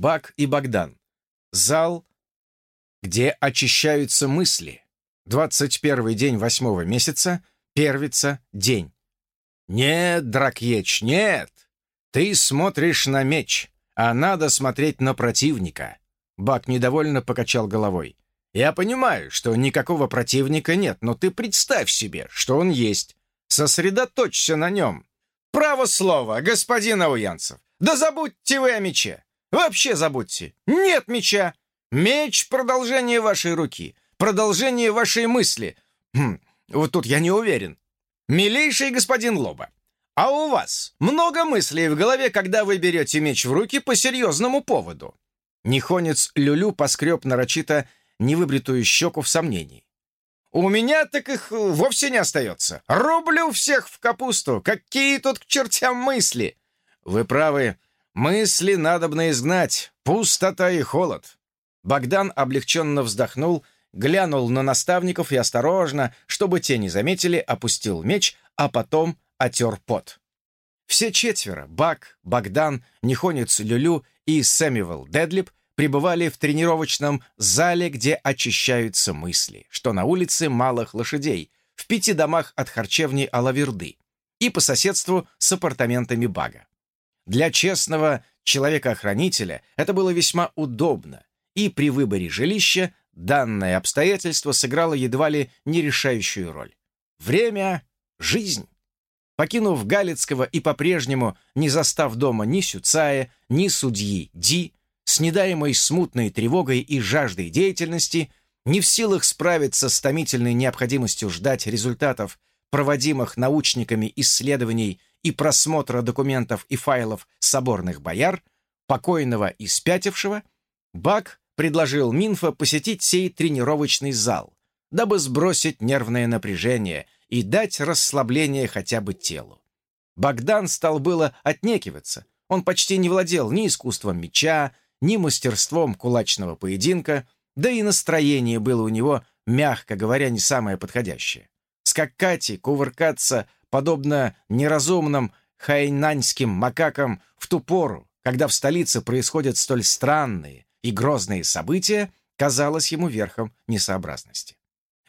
Бак и Богдан. Зал, где очищаются мысли. 21 день восьмого месяца, первица, день. «Нет, Дракьеч, нет! Ты смотришь на меч, а надо смотреть на противника!» Бак недовольно покачал головой. «Я понимаю, что никакого противника нет, но ты представь себе, что он есть. Сосредоточься на нем. Право слово, господин Ауянцев. Да забудьте вы о мече. Вообще забудьте. Нет меча. Меч — продолжение вашей руки, продолжение вашей мысли. Хм, вот тут я не уверен. Милейший господин Лоба, а у вас много мыслей в голове, когда вы берете меч в руки по серьезному поводу?» Нихонец Люлю поскреб нарочито невыбритую щеку в сомнении. «У меня так их вовсе не остается. Рублю всех в капусту. Какие тут к чертям мысли!» «Вы правы. Мысли надобно изгнать. Пустота и холод». Богдан облегченно вздохнул, глянул на наставников и осторожно, чтобы те не заметили, опустил меч, а потом отер пот. Все четверо — Бак, Богдан, Нихонец Люлю и Сэмюэл Дедлип — пребывали в тренировочном зале, где очищаются мысли, что на улице Малых Лошадей, в пяти домах от харчевни Алаверды и по соседству с апартаментами Бага. Для честного человека-охранителя это было весьма удобно, и при выборе жилища данное обстоятельство сыграло едва ли не решающую роль. Время — жизнь. Покинув Галицкого и по-прежнему не застав дома ни Сюцая, ни судьи Ди, с недаемой смутной тревогой и жаждой деятельности, не в силах справиться с томительной необходимостью ждать результатов проводимых научниками исследований и просмотра документов и файлов соборных бояр, покойного и спятившего, Бак предложил Минфа посетить сей тренировочный зал, дабы сбросить нервное напряжение и дать расслабление хотя бы телу. Богдан стал было отнекиваться. Он почти не владел ни искусством меча, ни мастерством кулачного поединка, да и настроение было у него, мягко говоря, не самое подходящее. Скакать и кувыркаться, подобно неразумным хайнаньским макакам в ту пору, когда в столице происходят столь странные, и грозные события казалось ему верхом несообразности.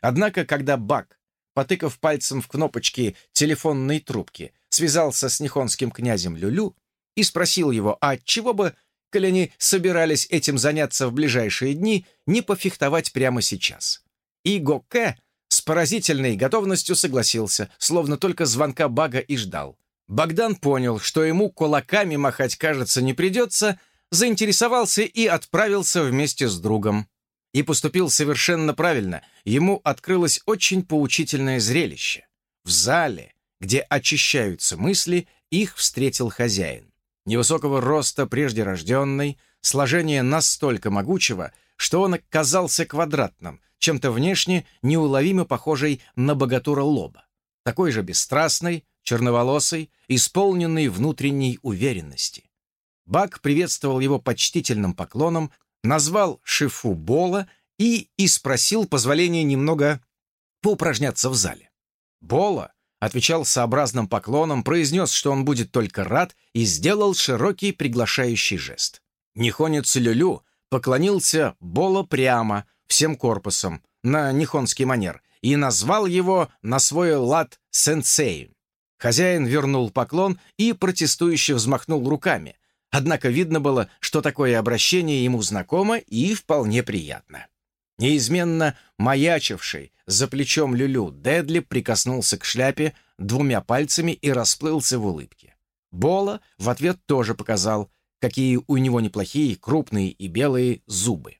Однако, когда Бак, потыкав пальцем в кнопочки телефонной трубки, связался с нихонским князем Люлю и спросил его, а чего бы, коли они собирались этим заняться в ближайшие дни, не пофехтовать прямо сейчас. И Гоке с поразительной готовностью согласился, словно только звонка Бага и ждал. Богдан понял, что ему кулаками махать, кажется, не придется, заинтересовался и отправился вместе с другом. И поступил совершенно правильно. Ему открылось очень поучительное зрелище. В зале, где очищаются мысли, их встретил хозяин. Невысокого роста, прежде рожденный, сложение настолько могучего, что он оказался квадратным, чем-то внешне неуловимо похожий на богатура лоба. Такой же бесстрастный, черноволосый, исполненный внутренней уверенности. Бак приветствовал его почтительным поклоном, назвал шифу Бола и и позволения немного поупражняться в зале. Бола отвечал сообразным поклоном, произнес, что он будет только рад, и сделал широкий приглашающий жест. Нихонец Люлю поклонился Бола прямо, всем корпусом, на нихонский манер, и назвал его на свой лад сенсеем. Хозяин вернул поклон и протестующе взмахнул руками, Однако видно было, что такое обращение ему знакомо и вполне приятно. Неизменно маячивший за плечом Люлю Дедли прикоснулся к шляпе двумя пальцами и расплылся в улыбке. Бола в ответ тоже показал, какие у него неплохие, крупные и белые зубы.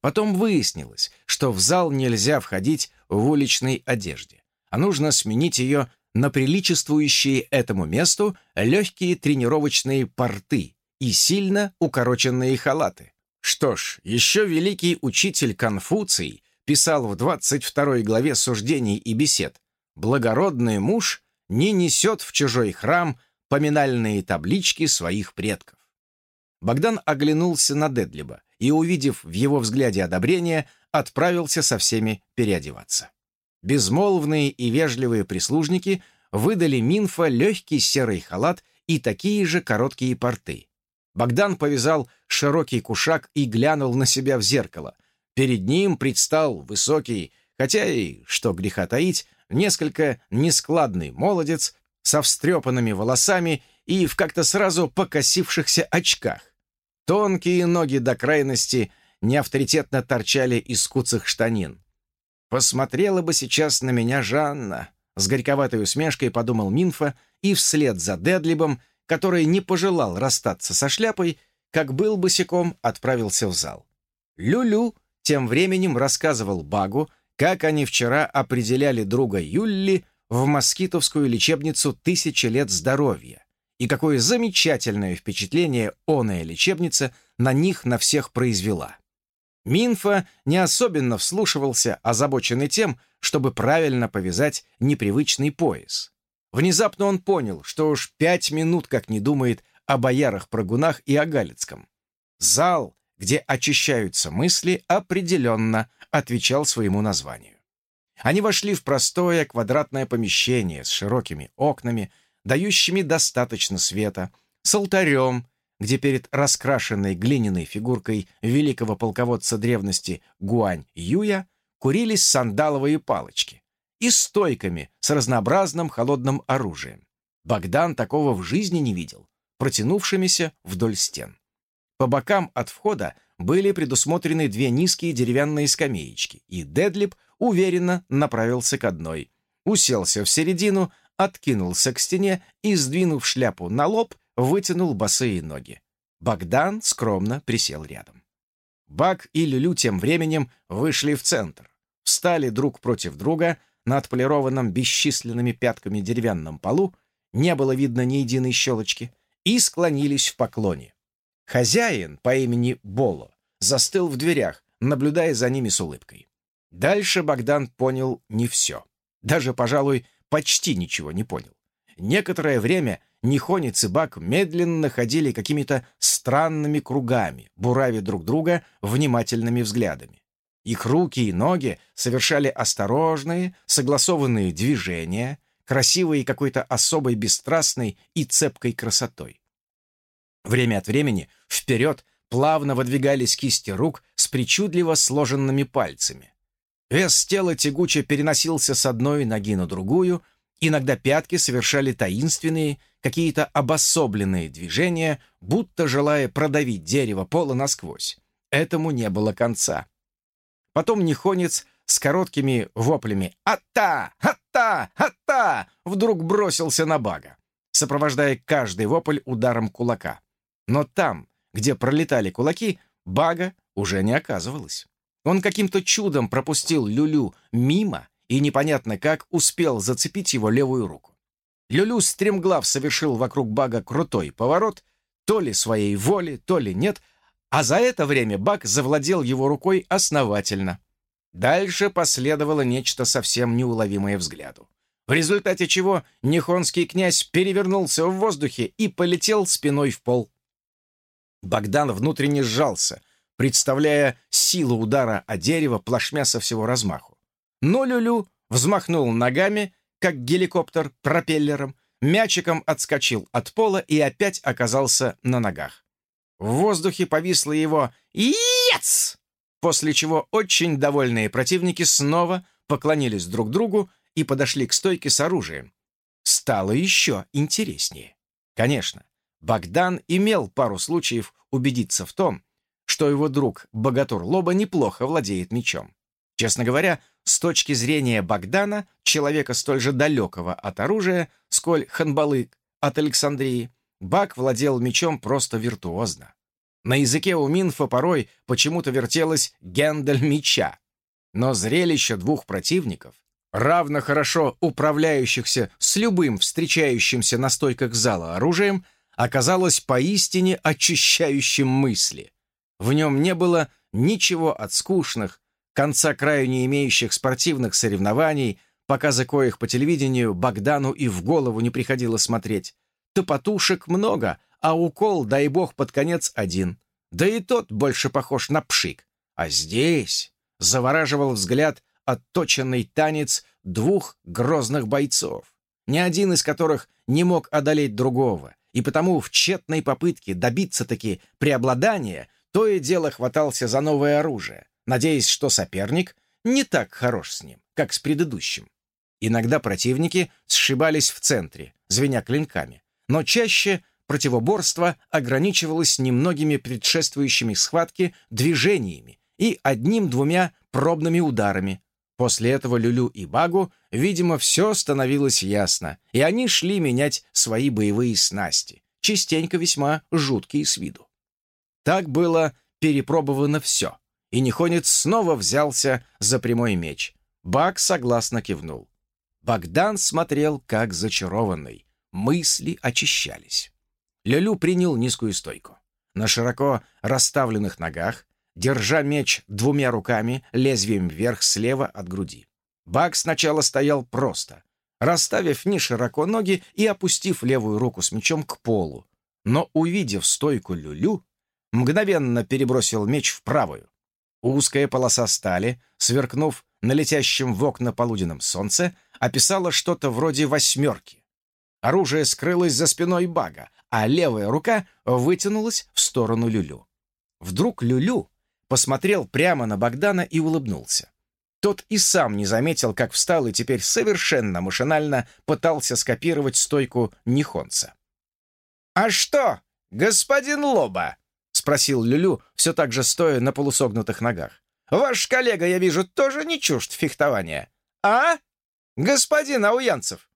Потом выяснилось, что в зал нельзя входить в уличной одежде, а нужно сменить ее на приличествующие этому месту легкие тренировочные порты и сильно укороченные халаты. Что ж, еще великий учитель Конфуций писал в 22 главе суждений и бесед «Благородный муж не несет в чужой храм поминальные таблички своих предков». Богдан оглянулся на Дедлиба и, увидев в его взгляде одобрение, отправился со всеми переодеваться. Безмолвные и вежливые прислужники выдали Минфа легкий серый халат и такие же короткие порты. Богдан повязал широкий кушак и глянул на себя в зеркало. Перед ним предстал высокий, хотя и, что греха таить, несколько нескладный молодец со встрепанными волосами и в как-то сразу покосившихся очках. Тонкие ноги до крайности неавторитетно торчали из куцых штанин. «Посмотрела бы сейчас на меня Жанна», — с горьковатой усмешкой подумал Минфа, и вслед за Дедлибом, который не пожелал расстаться со шляпой, как был босиком, отправился в зал. Люлю -лю тем временем рассказывал Багу, как они вчера определяли друга Юлли в москитовскую лечебницу «Тысячи лет здоровья», и какое замечательное впечатление оная лечебница на них на всех произвела. Минфа не особенно вслушивался, озабоченный тем, чтобы правильно повязать непривычный пояс. Внезапно он понял, что уж пять минут как не думает о боярах-прыгунах и о Галицком. Зал, где очищаются мысли, определенно отвечал своему названию. Они вошли в простое квадратное помещение с широкими окнами, дающими достаточно света, с алтарем, где перед раскрашенной глиняной фигуркой великого полководца древности Гуань Юя курились сандаловые палочки и стойками с разнообразным холодным оружием. Богдан такого в жизни не видел, протянувшимися вдоль стен. По бокам от входа были предусмотрены две низкие деревянные скамеечки, и Дедлип уверенно направился к одной, уселся в середину, откинулся к стене и, сдвинув шляпу на лоб, вытянул босые ноги. Богдан скромно присел рядом. Бак и Люлю тем временем вышли в центр, встали друг против друга на отполированном бесчисленными пятками деревянном полу, не было видно ни единой щелочки, и склонились в поклоне. Хозяин по имени Боло застыл в дверях, наблюдая за ними с улыбкой. Дальше Богдан понял не все. Даже, пожалуй, почти ничего не понял. Некоторое время Нихонец и Бак медленно ходили какими-то странными кругами, буравя друг друга внимательными взглядами. Их руки и ноги совершали осторожные, согласованные движения, красивые какой-то особой бесстрастной и цепкой красотой. Время от времени вперед плавно выдвигались кисти рук с причудливо сложенными пальцами. Вес тела тягуче переносился с одной ноги на другую, иногда пятки совершали таинственные, какие-то обособленные движения, будто желая продавить дерево пола насквозь. Этому не было конца. Потом Нихонец с короткими воплями «Ата! Ата! Ата!» вдруг бросился на Бага, сопровождая каждый вопль ударом кулака. Но там, где пролетали кулаки, Бага уже не оказывалось. Он каким-то чудом пропустил Люлю мимо и непонятно как успел зацепить его левую руку. Люлю стремглав совершил вокруг Бага крутой поворот, то ли своей воли, то ли нет, а за это время Баг завладел его рукой основательно. Дальше последовало нечто совсем неуловимое взгляду, в результате чего Нихонский князь перевернулся в воздухе и полетел спиной в пол. Богдан внутренне сжался, представляя силу удара о дерево плашмя со всего размаху. Но Люлю взмахнул ногами, как геликоптер пропеллером, мячиком отскочил от пола и опять оказался на ногах. В воздухе повисло его «Ец!», после чего очень довольные противники снова поклонились друг другу и подошли к стойке с оружием. Стало еще интереснее. Конечно, Богдан имел пару случаев убедиться в том, что его друг Богатур Лоба неплохо владеет мечом. Честно говоря, с точки зрения Богдана, человека столь же далекого от оружия, сколь Ханбалык от Александрии, Бак владел мечом просто виртуозно. На языке у Минфа порой почему-то вертелось «гендель меча». Но зрелище двух противников, равно хорошо управляющихся с любым встречающимся на стойках зала оружием, оказалось поистине очищающим мысли. В нем не было ничего от скучных, конца краю не имеющих спортивных соревнований, показы коих по телевидению Богдану и в голову не приходило смотреть. Топотушек много, а укол, дай бог, под конец один. Да и тот больше похож на пшик. А здесь завораживал взгляд отточенный танец двух грозных бойцов, ни один из которых не мог одолеть другого, и потому в тщетной попытке добиться-таки преобладания то и дело хватался за новое оружие, надеясь, что соперник не так хорош с ним, как с предыдущим. Иногда противники сшибались в центре, звеня клинками, но чаще противоборство ограничивалось немногими предшествующими схватке движениями и одним-двумя пробными ударами. После этого Люлю и Багу, видимо, все становилось ясно, и они шли менять свои боевые снасти, частенько весьма жуткие с виду. Так было перепробовано все, и Нихонец снова взялся за прямой меч. Баг согласно кивнул. Богдан смотрел, как зачарованный. Мысли очищались. Лялю принял низкую стойку. На широко расставленных ногах, держа меч двумя руками, лезвием вверх слева от груди. Бак сначала стоял просто, расставив не широко ноги и опустив левую руку с мечом к полу, но, увидев стойку Люлю, мгновенно перебросил меч в правую. Узкая полоса стали, сверкнув на летящем в окна полуденном солнце, описала что-то вроде восьмерки. Оружие скрылось за спиной Бага, а левая рука вытянулась в сторону Люлю. Вдруг Люлю посмотрел прямо на Богдана и улыбнулся. Тот и сам не заметил, как встал и теперь совершенно машинально пытался скопировать стойку Нихонца. «А что, господин Лоба?» — спросил Люлю, все так же стоя на полусогнутых ногах. «Ваш коллега, я вижу, тоже не чужд фехтования. А, господин Ауянцев?»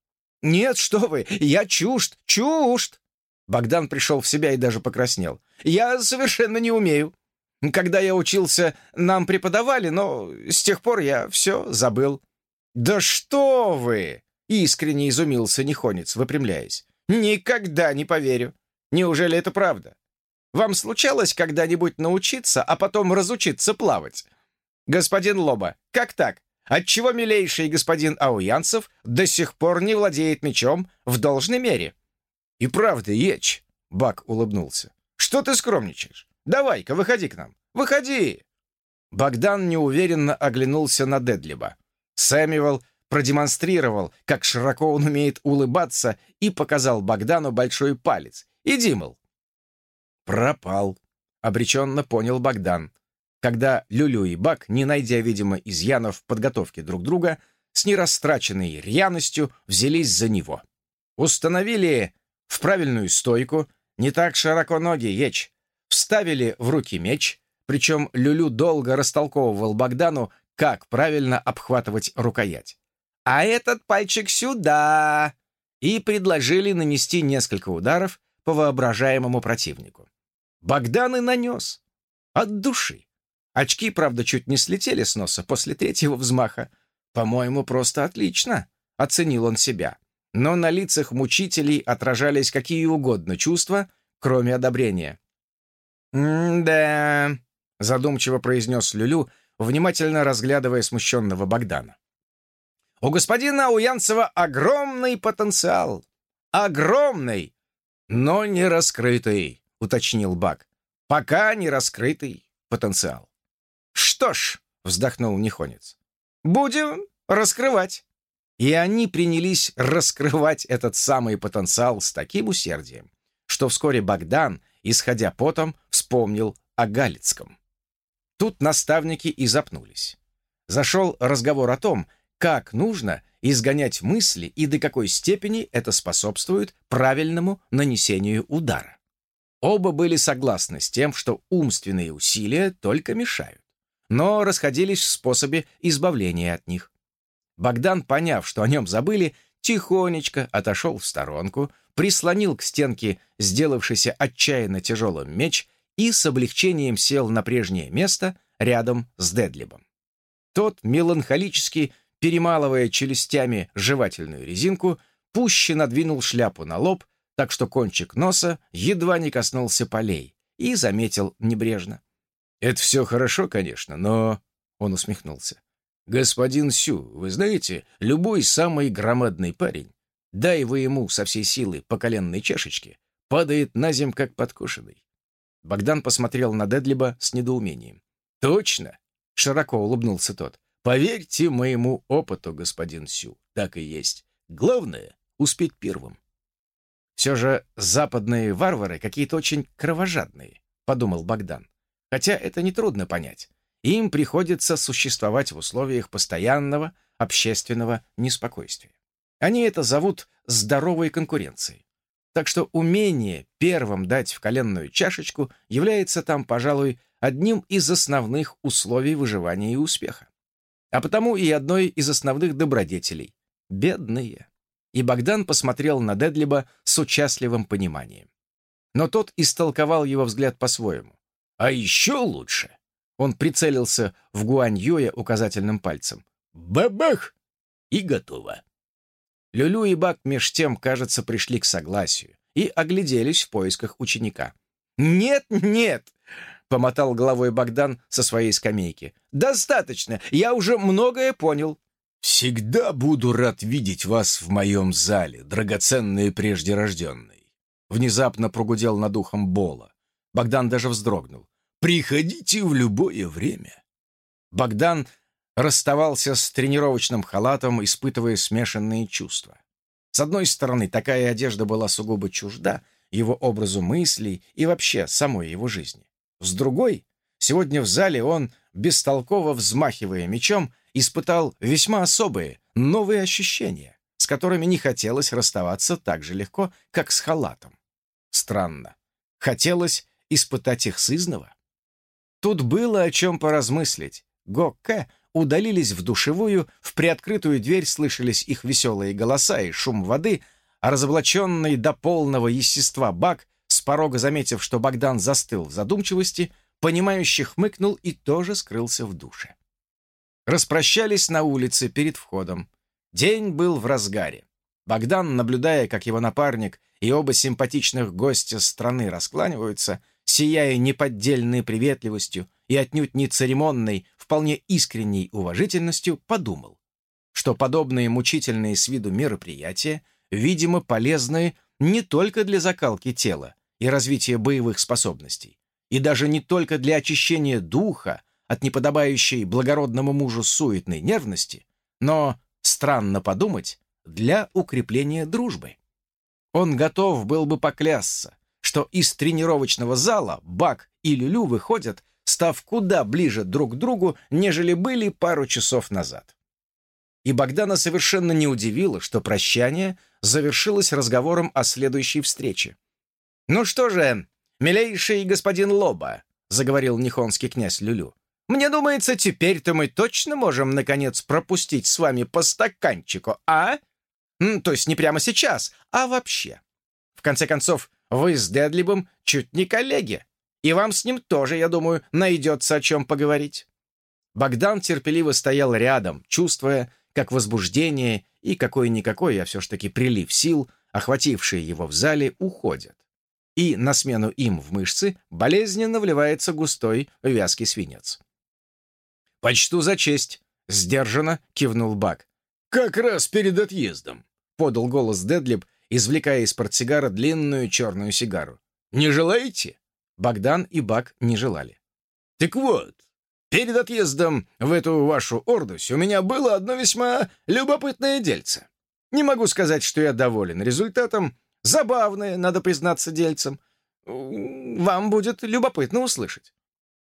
«Нет, что вы, я чужд, чужд!» Богдан пришел в себя и даже покраснел. «Я совершенно не умею. Когда я учился, нам преподавали, но с тех пор я все забыл». «Да что вы!» — искренне изумился Нихонец, выпрямляясь. «Никогда не поверю. Неужели это правда? Вам случалось когда-нибудь научиться, а потом разучиться плавать? Господин Лоба, как так? Отчего милейший господин Ауянцев до сих пор не владеет мечом в должной мере?» «И правда, Еч!» — Бак улыбнулся. «Что ты скромничаешь? Давай-ка, выходи к нам. Выходи!» Богдан неуверенно оглянулся на Дедлиба. Сэмюэл продемонстрировал, как широко он умеет улыбаться, и показал Богдану большой палец. «Иди, мол!» «Пропал», — обреченно понял Богдан, когда Люлю и Бак, не найдя, видимо, изъянов в подготовке друг друга, с нерастраченной рьяностью взялись за него. Установили в правильную стойку, не так широко ноги, ечь, вставили в руки меч, причем Люлю долго растолковывал Богдану, как правильно обхватывать рукоять. «А этот пальчик сюда!» и предложили нанести несколько ударов по воображаемому противнику. Богдан и нанес. От души. Очки, правда, чуть не слетели с носа после третьего взмаха. По-моему, просто отлично. Оценил он себя но на лицах мучителей отражались какие угодно чувства, кроме одобрения. «М-да», — задумчиво произнес Люлю, внимательно разглядывая смущенного Богдана. «У господина Уянцева огромный потенциал. Огромный, но не раскрытый», — уточнил Баг. «Пока не раскрытый потенциал». «Что ж», — вздохнул Нихонец, — «будем раскрывать». И они принялись раскрывать этот самый потенциал с таким усердием, что вскоре Богдан, исходя потом, вспомнил о Галицком. Тут наставники и запнулись. Зашел разговор о том, как нужно изгонять мысли и до какой степени это способствует правильному нанесению удара. Оба были согласны с тем, что умственные усилия только мешают, но расходились в способе избавления от них. Богдан, поняв, что о нем забыли, тихонечко отошел в сторонку, прислонил к стенке сделавшийся отчаянно тяжелым меч и с облегчением сел на прежнее место рядом с Дедлибом. Тот, меланхолически перемалывая челюстями жевательную резинку, пуще надвинул шляпу на лоб, так что кончик носа едва не коснулся полей, и заметил небрежно. «Это все хорошо, конечно, но...» — он усмехнулся. «Господин Сю, вы знаете, любой самый громадный парень, дай вы ему со всей силы по коленной чашечке, падает на зем как подкошенный». Богдан посмотрел на Дедлиба с недоумением. «Точно!» — широко улыбнулся тот. «Поверьте моему опыту, господин Сю, так и есть. Главное — успеть первым». Все же западные варвары какие-то очень кровожадные, подумал Богдан. Хотя это нетрудно понять. Им приходится существовать в условиях постоянного общественного неспокойствия. Они это зовут здоровой конкуренцией. Так что умение первым дать в коленную чашечку является там, пожалуй, одним из основных условий выживания и успеха. А потому и одной из основных добродетелей — бедные. И Богдан посмотрел на Дедлиба с участливым пониманием. Но тот истолковал его взгляд по-своему. «А еще лучше!» Он прицелился в Гуань Юя указательным пальцем. «Бабах!» И готово. Люлю и Бак меж тем, кажется, пришли к согласию и огляделись в поисках ученика. «Нет, нет!» — помотал головой Богдан со своей скамейки. «Достаточно! Я уже многое понял!» «Всегда буду рад видеть вас в моем зале, драгоценные прежде рожденные!» Внезапно прогудел над ухом Бола. Богдан даже вздрогнул. «Приходите в любое время!» Богдан расставался с тренировочным халатом, испытывая смешанные чувства. С одной стороны, такая одежда была сугубо чужда его образу мыслей и вообще самой его жизни. С другой, сегодня в зале он, бестолково взмахивая мечом, испытал весьма особые, новые ощущения, с которыми не хотелось расставаться так же легко, как с халатом. Странно. Хотелось испытать их сызново. Тут было о чем поразмыслить. Го-Кэ удалились в душевую, в приоткрытую дверь слышались их веселые голоса и шум воды, а разоблаченный до полного естества Бак, с порога заметив, что Богдан застыл в задумчивости, понимающе хмыкнул и тоже скрылся в душе. Распрощались на улице перед входом. День был в разгаре. Богдан, наблюдая, как его напарник и оба симпатичных гостя страны раскланиваются, сияя неподдельной приветливостью и отнюдь не церемонной, вполне искренней уважительностью, подумал, что подобные мучительные с виду мероприятия, видимо, полезны не только для закалки тела и развития боевых способностей, и даже не только для очищения духа от неподобающей благородному мужу суетной нервности, но, странно подумать, для укрепления дружбы. Он готов был бы поклясться, что из тренировочного зала Бак и Люлю выходят, став куда ближе друг к другу, нежели были пару часов назад. И Богдана совершенно не удивило, что прощание завершилось разговором о следующей встрече. «Ну что же, милейший господин Лоба», — заговорил нихонский князь Люлю, «мне думается, теперь-то мы точно можем, наконец, пропустить с вами по стаканчику, а? То есть не прямо сейчас, а вообще. В конце концов, вы с Дедлибом чуть не коллеги, и вам с ним тоже, я думаю, найдется о чем поговорить». Богдан терпеливо стоял рядом, чувствуя, как возбуждение и какой-никакой, а все ж таки прилив сил, охватившие его в зале, уходят. И на смену им в мышцы болезненно вливается густой вязкий свинец. «Почту за честь», — сдержанно кивнул Бак. «Как раз перед отъездом», — подал голос Дедлиб, извлекая из портсигара длинную черную сигару. «Не желаете?» Богдан и Бак не желали. «Так вот, перед отъездом в эту вашу Ордусь у меня было одно весьма любопытное дельце. Не могу сказать, что я доволен результатом. Забавное, надо признаться дельцем. Вам будет любопытно услышать».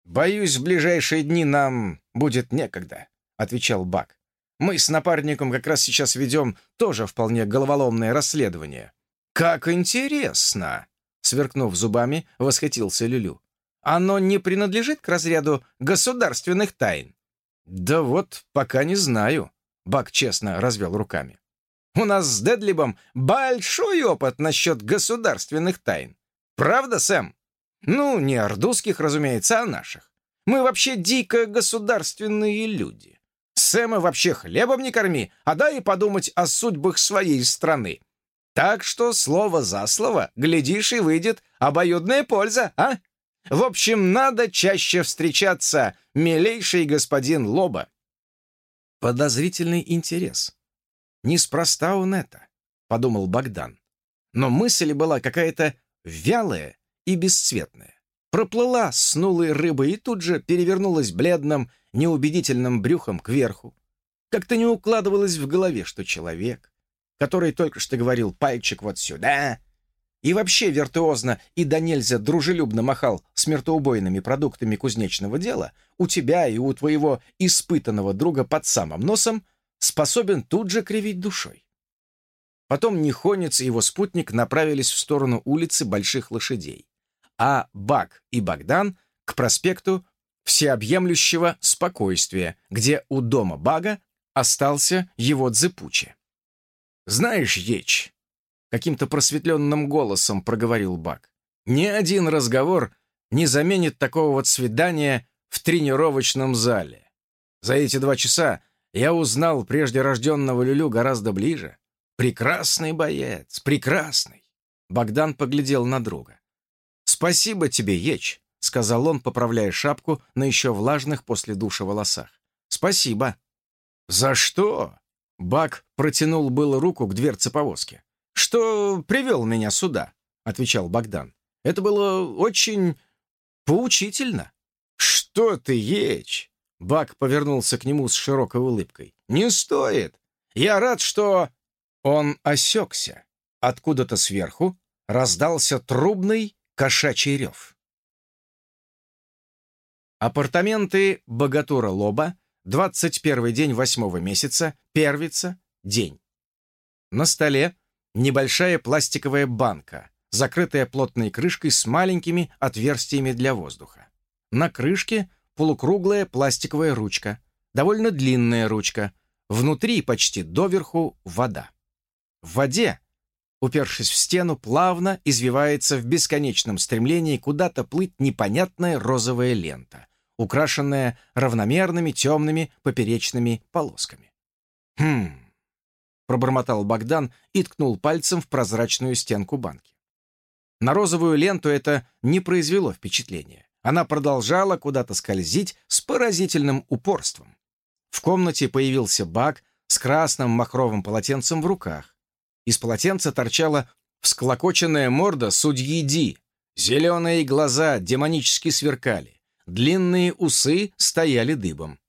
«Боюсь, в ближайшие дни нам будет некогда», — отвечал Бак. Мы с напарником как раз сейчас ведем тоже вполне головоломное расследование». «Как интересно!» — сверкнув зубами, восхитился Люлю. «Оно не принадлежит к разряду государственных тайн?» «Да вот, пока не знаю», — Бак честно развел руками. «У нас с Дедлибом большой опыт насчет государственных тайн. Правда, Сэм? Ну, не ордузских, разумеется, а наших. Мы вообще дико государственные люди. Сэма вообще хлебом не корми, а дай подумать о судьбах своей страны. Так что слово за слово, глядишь, и выйдет обоюдная польза, а? В общем, надо чаще встречаться, милейший господин Лоба. Подозрительный интерес. Неспроста он это, подумал Богдан. Но мысль была какая-то вялая и бесцветная. Проплыла снулой рыбой и тут же перевернулась бледным, неубедительным брюхом кверху. Как-то не укладывалось в голове, что человек, который только что говорил «пальчик вот сюда», и вообще виртуозно и до нельзя дружелюбно махал смертоубойными продуктами кузнечного дела, у тебя и у твоего испытанного друга под самым носом способен тут же кривить душой. Потом Нихонец и его спутник направились в сторону улицы Больших Лошадей, а Бак и Богдан — к проспекту Всеобъемлющего Спокойствия, где у дома Бага остался его дзепуче. «Знаешь, Еч, каким-то просветленным голосом проговорил Бак. «Ни один разговор не заменит такого вот свидания в тренировочном зале. За эти два часа я узнал прежде рожденного Люлю гораздо ближе. Прекрасный боец, прекрасный!» Богдан поглядел на друга. «Спасибо тебе, Еч», — сказал он, поправляя шапку на еще влажных после душа волосах. «Спасибо». «За что?» Бак протянул было руку к дверце повозки что привел меня сюда», — отвечал Богдан. «Это было очень поучительно». «Что ты, Еч?» Бак повернулся к нему с широкой улыбкой. «Не стоит. Я рад, что...» Он осекся. Откуда-то сверху раздался трубный кошачий рев. Апартаменты Богатура Лоба, 21 день восьмого месяца, первица, день. На столе небольшая пластиковая банка, закрытая плотной крышкой с маленькими отверстиями для воздуха. На крышке полукруглая пластиковая ручка, довольно длинная ручка, внутри почти доверху вода. В воде, упершись в стену, плавно извивается в бесконечном стремлении куда-то плыть непонятная розовая лента, украшенная равномерными темными поперечными полосками. Хм, пробормотал Богдан и ткнул пальцем в прозрачную стенку банки. На розовую ленту это не произвело впечатления. Она продолжала куда-то скользить с поразительным упорством. В комнате появился Бак с красным махровым полотенцем в руках. Из полотенца торчала всклокоченная морда судьи Ди. Зеленые глаза демонически сверкали. Длинные усы стояли дыбом.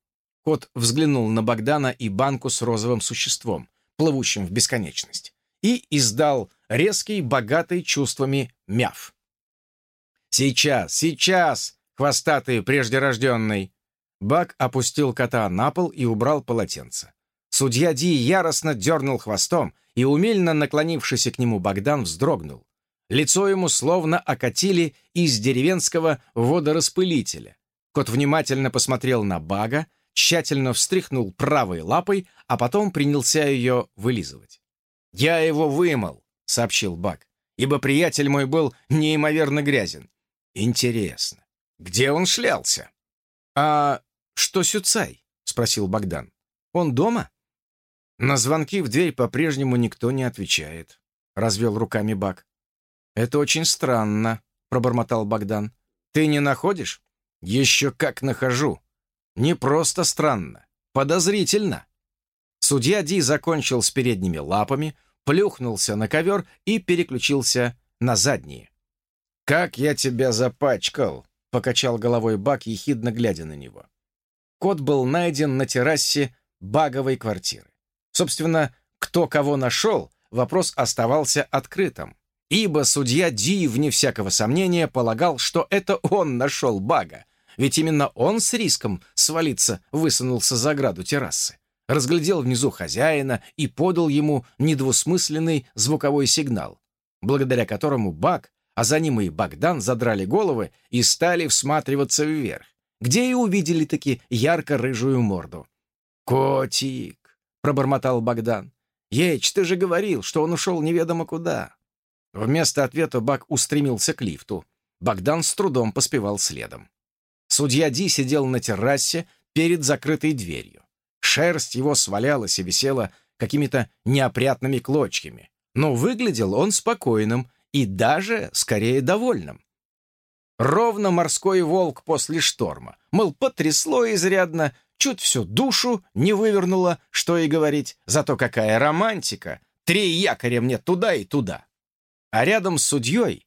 Кот взглянул на Богдана и банку с розовым существом плывущим в бесконечность, и издал резкий, богатый чувствами мяв. «Сейчас, сейчас, хвостатый преждерожденный!» Бак опустил кота на пол и убрал полотенце. Судья Ди яростно дернул хвостом, и умельно наклонившийся к нему Богдан вздрогнул. Лицо ему словно окатили из деревенского водораспылителя. Кот внимательно посмотрел на Бага, тщательно встряхнул правой лапой, а потом принялся ее вылизывать. «Я его вымыл», — сообщил Бак, «ибо приятель мой был неимоверно грязен. Интересно, где он шлялся?» «А что Сюцай?» — спросил Богдан. «Он дома?» На звонки в дверь по-прежнему никто не отвечает, — развел руками Бак. «Это очень странно», — пробормотал Богдан. «Ты не находишь?» «Еще как нахожу», не просто странно, подозрительно. Судья Ди закончил с передними лапами, плюхнулся на ковер и переключился на задние. «Как я тебя запачкал!» — покачал головой Бак, ехидно глядя на него. Кот был найден на террасе баговой квартиры. Собственно, кто кого нашел, вопрос оставался открытым, ибо судья Ди, вне всякого сомнения, полагал, что это он нашел бага, ведь именно он с риском свалиться высунулся за ограду террасы, разглядел внизу хозяина и подал ему недвусмысленный звуковой сигнал, благодаря которому Бак, а за ним и Богдан задрали головы и стали всматриваться вверх, где и увидели таки ярко-рыжую морду. «Котик!» — пробормотал Богдан. «Еч, ты же говорил, что он ушел неведомо куда». Вместо ответа Бак устремился к лифту. Богдан с трудом поспевал следом. Судья Ди сидел на террасе перед закрытой дверью. Шерсть его свалялась и висела какими-то неопрятными клочьями. Но выглядел он спокойным и даже, скорее, довольным. Ровно морской волк после шторма. Мол, потрясло изрядно, чуть всю душу не вывернуло, что и говорить. Зато какая романтика! Три якоря мне туда и туда. А рядом с судьей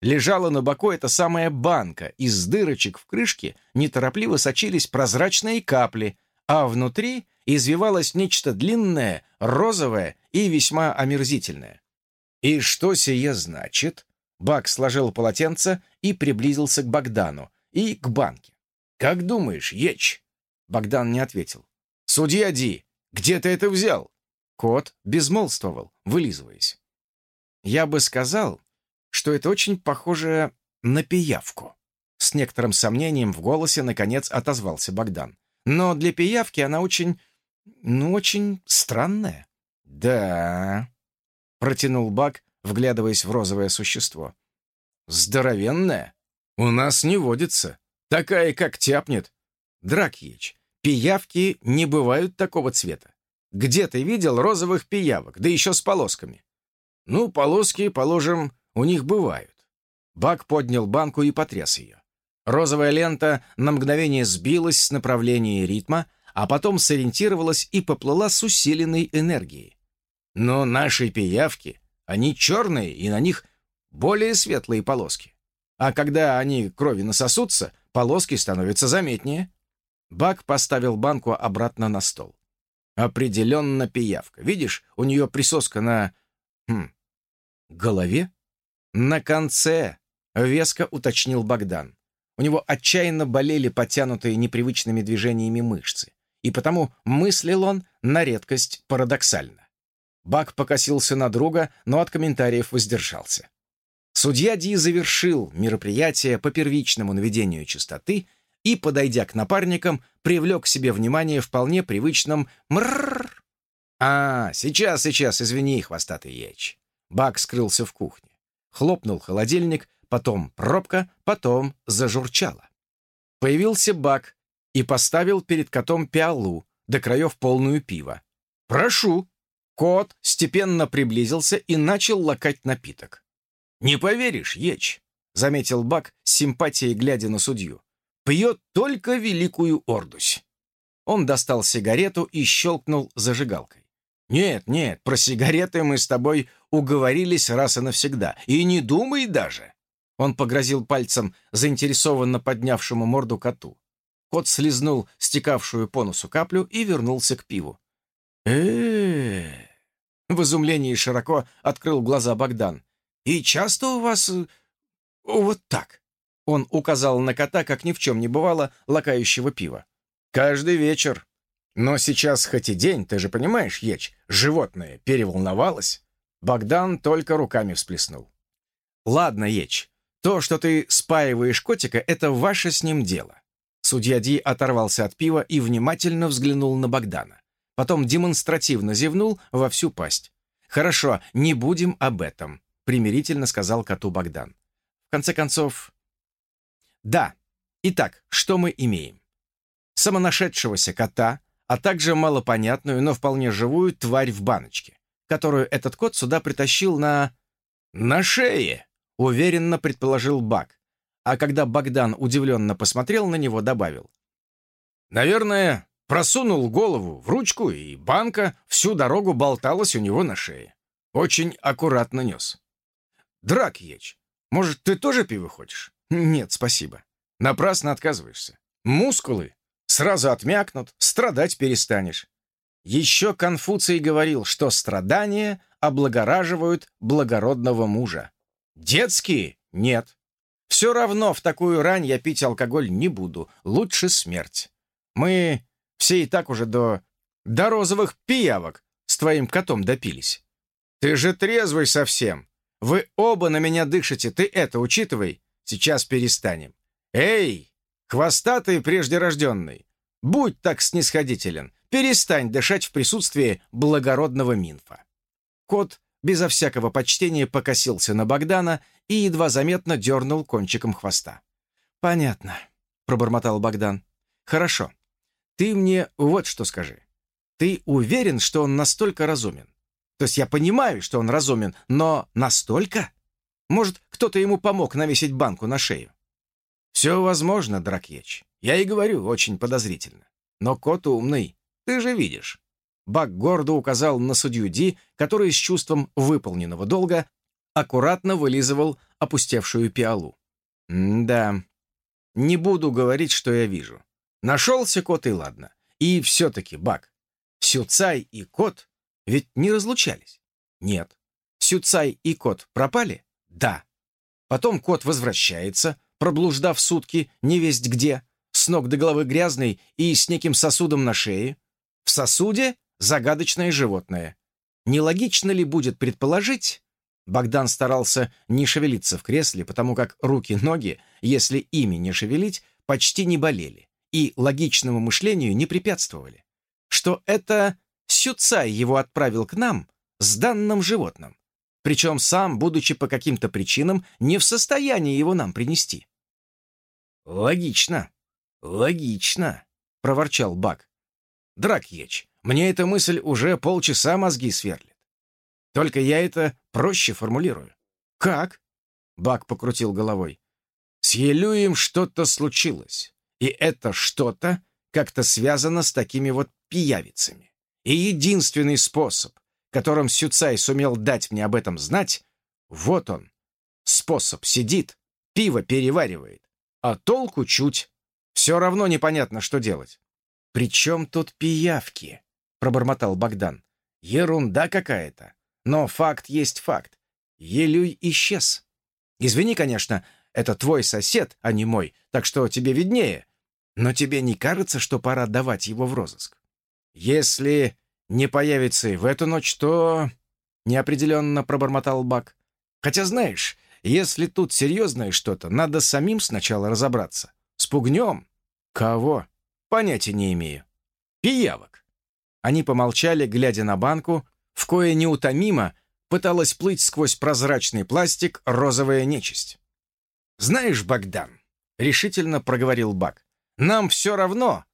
лежала на боку эта самая банка, из дырочек в крышке неторопливо сочились прозрачные капли, а внутри извивалось нечто длинное, розовое и весьма омерзительное. «И что сие значит?» Бак сложил полотенце и приблизился к Богдану и к банке. «Как думаешь, Еч?» Богдан не ответил. «Судья Ди, где ты это взял?» Кот безмолвствовал, вылизываясь. «Я бы сказал, что это очень похоже на пиявку». С некоторым сомнением в голосе, наконец, отозвался Богдан. «Но для пиявки она очень, ну, очень странная». «Да», — протянул Бак, вглядываясь в розовое существо. «Здоровенная. У нас не водится. Такая, как тяпнет. Дракьич, пиявки не бывают такого цвета. Где ты видел розовых пиявок, да еще с полосками?» «Ну, полоски, положим, у них бывают». Бак поднял банку и потряс ее. Розовая лента на мгновение сбилась с направления ритма, а потом сориентировалась и поплыла с усиленной энергией. Но наши пиявки, они черные, и на них более светлые полоски. А когда они крови насосутся, полоски становятся заметнее. Бак поставил банку обратно на стол. Определенно пиявка. Видишь, у нее присоска на... Хм, голове? На конце, веско уточнил Богдан. У него отчаянно болели потянутые непривычными движениями мышцы, и потому мыслил он на редкость парадоксально. Бак покосился на друга, но от комментариев воздержался. Судья Ди завершил мероприятие по первичному наведению чистоты и, подойдя к напарникам, привлек к себе внимание вполне привычном «мрррр». «А, сейчас, сейчас, извини, хвостатый яич». Бак скрылся в кухне. Хлопнул холодильник, потом пробка, потом зажурчало. Появился Бак и поставил перед котом пиалу, до краев полную пива. «Прошу!» Кот степенно приблизился и начал лакать напиток. «Не поверишь, Еч», — заметил Бак с симпатией, глядя на судью. «Пьет только великую ордусь». Он достал сигарету и щелкнул зажигалкой. «Нет, нет, про сигареты мы с тобой уговорились раз и навсегда. И не думай даже!» Он погрозил пальцем заинтересованно поднявшему морду коту. Кот слезнул стекавшую по носу каплю и вернулся к пиву. э В изумлении широко открыл глаза Богдан. «И часто у вас... Э, вот так?» Он указал на кота, как ни в чем не бывало, лакающего пива. «Каждый вечер. Но сейчас хоть и день, ты же понимаешь, Еч, животное переволновалось». Богдан только руками всплеснул. «Ладно, Еч, то, что ты спаиваешь котика, это ваше с ним дело». Судья Ди оторвался от пива и внимательно взглянул на Богдана. Потом демонстративно зевнул во всю пасть. «Хорошо, не будем об этом», — примирительно сказал коту Богдан. «В конце концов...» «Да. Итак, что мы имеем? Самонашедшегося кота, а также малопонятную, но вполне живую тварь в баночке, которую этот кот сюда притащил на... на шее!» Уверенно предположил Бак. А когда Богдан удивленно посмотрел на него, добавил. «Наверное, просунул голову в ручку, и банка всю дорогу болталась у него на шее. Очень аккуратно нес. Дракьеч, может, ты тоже пиво хочешь?» «Нет, спасибо. Напрасно отказываешься. Мускулы сразу отмякнут, страдать перестанешь. Еще Конфуций говорил, что страдания облагораживают благородного мужа. Детские? Нет. Все равно в такую рань я пить алкоголь не буду. Лучше смерть. Мы все и так уже до... до розовых пиявок с твоим котом допились. Ты же трезвый совсем. Вы оба на меня дышите, ты это учитывай. Сейчас перестанем. Эй, хвостатый преждерожденный, будь так снисходителен, перестань дышать в присутствии благородного минфа. Кот безо всякого почтения покосился на Богдана и едва заметно дернул кончиком хвоста. «Понятно», — пробормотал Богдан. «Хорошо. Ты мне вот что скажи. Ты уверен, что он настолько разумен? То есть я понимаю, что он разумен, но настолько? Может, кто-то ему помог навесить банку на шею?» «Все возможно, Дракьеч. Я и говорю, очень подозрительно. Но кот умный, ты же видишь. Бак гордо указал на судью Ди, который с чувством выполненного долга аккуратно вылизывал опустевшую пиалу. «Да, не буду говорить, что я вижу. Нашелся кот и ладно. И все-таки, Бак, Сюцай и кот ведь не разлучались? Нет. Сюцай и кот пропали? Да. Потом кот возвращается, проблуждав сутки, невесть где, с ног до головы грязный и с неким сосудом на шее. В сосуде загадочное животное. Нелогично ли будет предположить... Богдан старался не шевелиться в кресле, потому как руки-ноги, если ими не шевелить, почти не болели и логичному мышлению не препятствовали. Что это Сюцай его отправил к нам с данным животным, причем сам, будучи по каким-то причинам, не в состоянии его нам принести. «Логично, логично», — проворчал Бак. «Дракьеч, мне эта мысль уже полчаса мозги сверлит. Только я это проще формулирую». «Как?» — Бак покрутил головой. «С Елюем что-то случилось, и это что-то как-то связано с такими вот пиявицами. И единственный способ, которым Сюцай сумел дать мне об этом знать, вот он. Способ сидит, пиво переваривает, а толку чуть. Все равно непонятно, что делать. «При чем тут пиявки?» — пробормотал Богдан. «Ерунда какая-то. Но факт есть факт. Елюй исчез. Извини, конечно, это твой сосед, а не мой, так что тебе виднее. Но тебе не кажется, что пора давать его в розыск? Если не появится и в эту ночь, то...» Неопределенно пробормотал Бак. «Хотя, знаешь, если тут серьезное что-то, надо самим сначала разобраться. Спугнем? Кого? Понятия не имею. Пиявок». Они помолчали, глядя на банку, в кое неутомимо пыталась плыть сквозь прозрачный пластик розовая нечисть. «Знаешь, Богдан», — решительно проговорил Бак, — «нам все равно.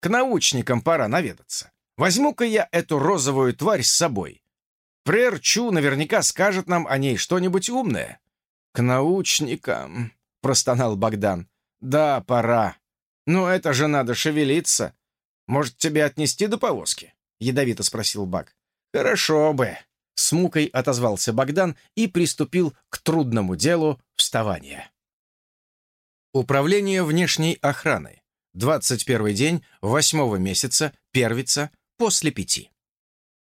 К научникам пора наведаться. Возьму-ка я эту розовую тварь с собой. Прерчу наверняка скажет нам о ней что-нибудь умное». «К научникам», — простонал Богдан. «Да, пора. Но это же надо шевелиться. Может, тебя отнести до повозки?» — ядовито спросил Бак. «Хорошо бы», — с мукой отозвался Богдан и приступил к трудному делу вставания. Управление внешней охраны. 21 день 8 месяца, первица, после пяти.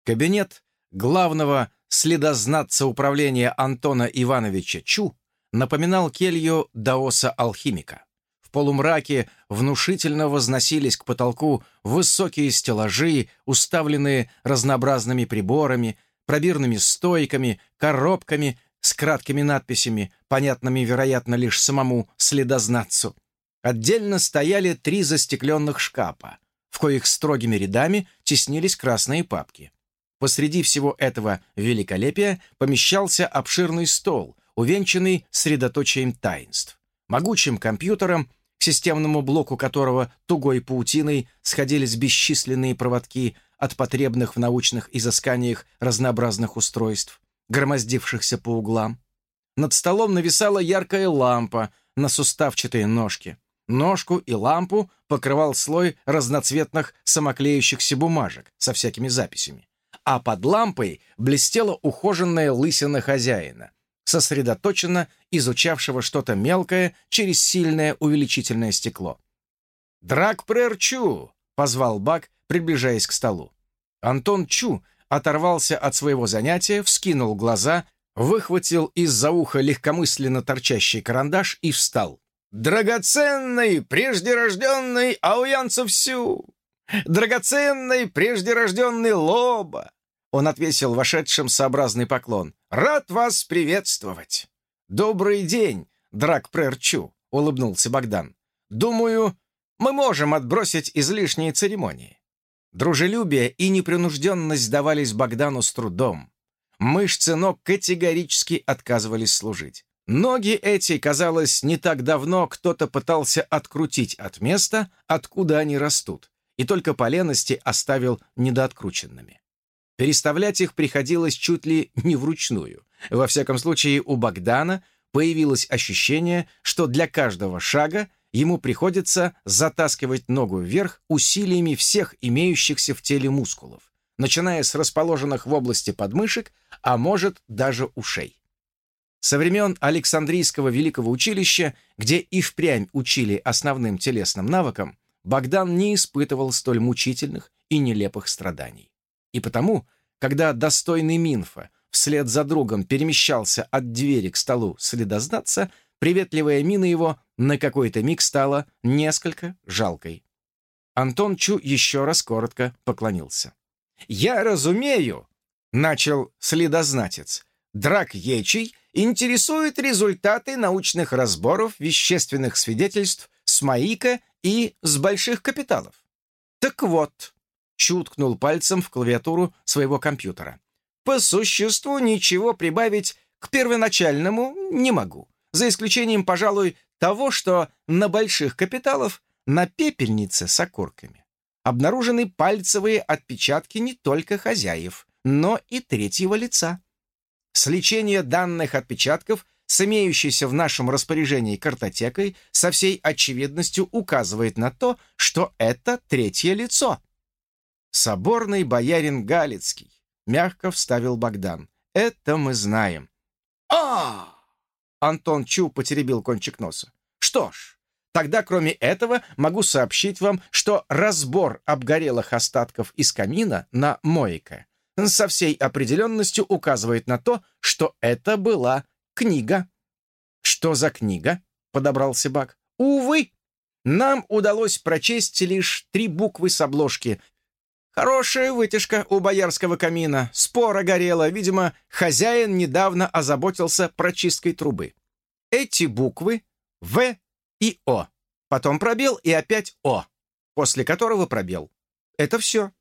Кабинет главного следознатца управления Антона Ивановича Чу напоминал келью даоса-алхимика. В полумраке внушительно возносились к потолку высокие стеллажи, уставленные разнообразными приборами, пробирными стойками, коробками с краткими надписями, понятными, вероятно, лишь самому следознатцу. Отдельно стояли три застекленных шкафа, в коих строгими рядами теснились красные папки. Посреди всего этого великолепия помещался обширный стол, увенчанный средоточием таинств. Могучим компьютером, к системному блоку которого тугой паутиной сходились бесчисленные проводки от потребных в научных изысканиях разнообразных устройств, громоздившихся по углам. Над столом нависала яркая лампа на суставчатой ножке. Ножку и лампу покрывал слой разноцветных самоклеющихся бумажек со всякими записями. А под лампой блестела ухоженная лысина хозяина, сосредоточенно изучавшего что-то мелкое через сильное увеличительное стекло. «Драк Прерчу!» — позвал Бак, приближаясь к столу. Антон Чу оторвался от своего занятия, вскинул глаза, выхватил из-за уха легкомысленно торчащий карандаш и встал. «Драгоценный, преждерожденный Ауянцев Сю! Драгоценный, преждерожденный Лоба!» Он отвесил вошедшим сообразный поклон. «Рад вас приветствовать!» «Добрый день, Драк Прерчу!» — улыбнулся Богдан. «Думаю, мы можем отбросить излишние церемонии». Дружелюбие и непринужденность давались Богдану с трудом. Мышцы ног категорически отказывались служить. Ноги эти, казалось, не так давно кто-то пытался открутить от места, откуда они растут, и только по лености оставил недооткрученными. Переставлять их приходилось чуть ли не вручную. Во всяком случае, у Богдана появилось ощущение, что для каждого шага ему приходится затаскивать ногу вверх усилиями всех имеющихся в теле мускулов, начиная с расположенных в области подмышек, а может даже ушей. Со времен Александрийского Великого Училища, где и впрямь учили основным телесным навыкам, Богдан не испытывал столь мучительных и нелепых страданий. И потому, когда достойный Минфа вслед за другом перемещался от двери к столу следознаться, приветливая мина его на какой-то миг стала несколько жалкой. Антон Чу еще раз коротко поклонился. «Я разумею», — начал следознатец, «Драк Ечий интересует результаты научных разборов вещественных свидетельств с Маика и с больших капиталов. Так вот, чуткнул пальцем в клавиатуру своего компьютера. По существу ничего прибавить к первоначальному не могу, за исключением, пожалуй, того, что на больших капиталов на пепельнице с окурками обнаружены пальцевые отпечатки не только хозяев, но и третьего лица. Сличение данных отпечатков с имеющейся в нашем распоряжении картотекой со всей очевидностью указывает на то, что это третье лицо. «Соборный боярин Галицкий», — мягко вставил Богдан. «Это мы знаем». а Антон Чу потеребил кончик носа. «Что ж, тогда кроме этого могу сообщить вам, что разбор обгорелых остатков из камина на Моика со всей определенностью указывает на то, что это была книга». «Что за книга?» — подобрался Бак. «Увы, нам удалось прочесть лишь три буквы с обложки. Хорошая вытяжка у боярского камина. Спора горела. Видимо, хозяин недавно озаботился прочисткой трубы. Эти буквы — В и О. Потом пробел и опять О, после которого пробел. Это все.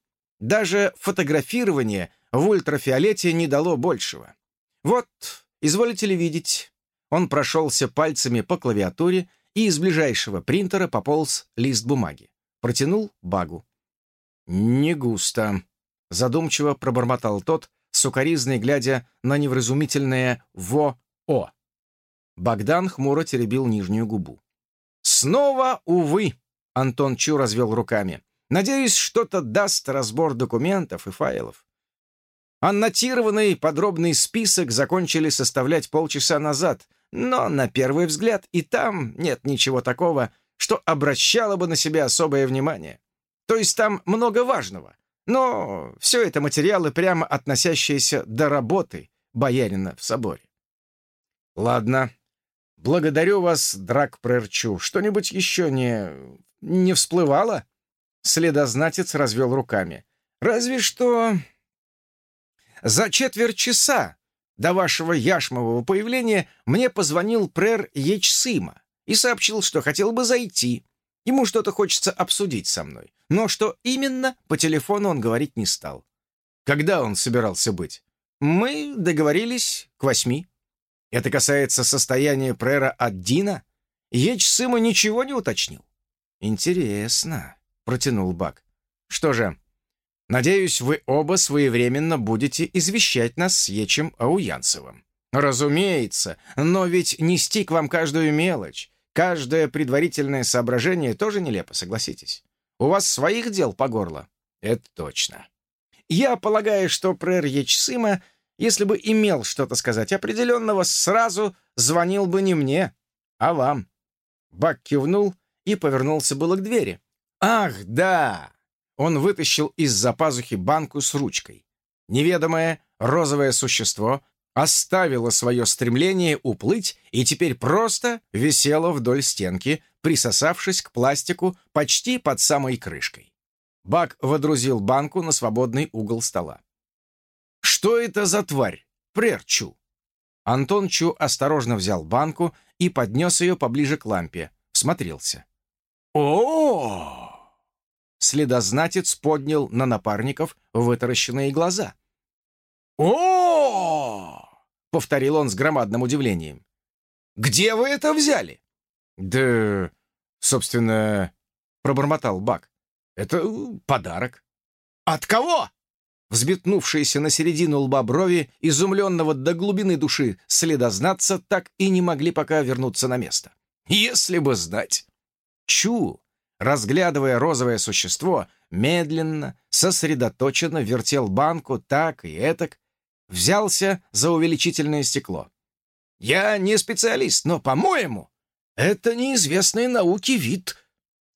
Даже фотографирование в ультрафиолете не дало большего. Вот, изволите ли видеть, он прошелся пальцами по клавиатуре, и из ближайшего принтера пополз лист бумаги. Протянул багу. «Не густо», — задумчиво пробормотал тот, сукоризной глядя на невразумительное «во-о». Богдан хмуро теребил нижнюю губу. «Снова, увы!» — Антон Чу развел руками. «Надеюсь, что-то даст разбор документов и файлов. Аннотированный подробный список закончили составлять полчаса назад, но на первый взгляд и там нет ничего такого, что обращало бы на себя особое внимание. То есть там много важного, но все это материалы, прямо относящиеся до работы боярина в соборе. Ладно, благодарю вас, Драк Прерчу. Что-нибудь еще не... не всплывало? Следознатец развел руками. Разве что... За четверть часа до вашего яшмового появления мне позвонил прер Ечсыма и сообщил, что хотел бы зайти. Ему что-то хочется обсудить со мной. Но что именно, по телефону он говорить не стал. Когда он собирался быть? Мы договорились к восьми. Это касается состояния прера от Дина? Ечсыма ничего не уточнил. Интересно, протянул Бак. Что же, Надеюсь, вы оба своевременно будете извещать нас с Ечем Ауянцевым. Разумеется, но ведь нести к вам каждую мелочь, каждое предварительное соображение тоже нелепо, согласитесь. У вас своих дел по горло. Это точно. Я полагаю, что прэр Ечсыма, если бы имел что-то сказать определенного, сразу звонил бы не мне, а вам. Бак кивнул и повернулся было к двери. «Ах, да! Он вытащил из-за пазухи банку с ручкой. Неведомое розовое существо оставило свое стремление уплыть и теперь просто висело вдоль стенки, присосавшись к пластику почти под самой крышкой. Бак водрузил банку на свободный угол стола. «Что это за тварь? Прерчу!» Антон Чу осторожно взял банку и поднес ее поближе к лампе. Всмотрелся. «О-о-о!» Следознатец поднял на напарников вытаращенные глаза. о повторил он с громадным удивлением. «Где вы это взяли?» «Да, собственно, — пробормотал Бак. «Это подарок». «От кого?» Взметнувшиеся на середину лба брови, изумленного до глубины души, следознаться так и не могли пока вернуться на место. «Если бы знать!» Чу разглядывая розовое существо, медленно, сосредоточенно вертел банку так и этак, взялся за увеличительное стекло. «Я не специалист, но, по-моему, это неизвестный науке вид».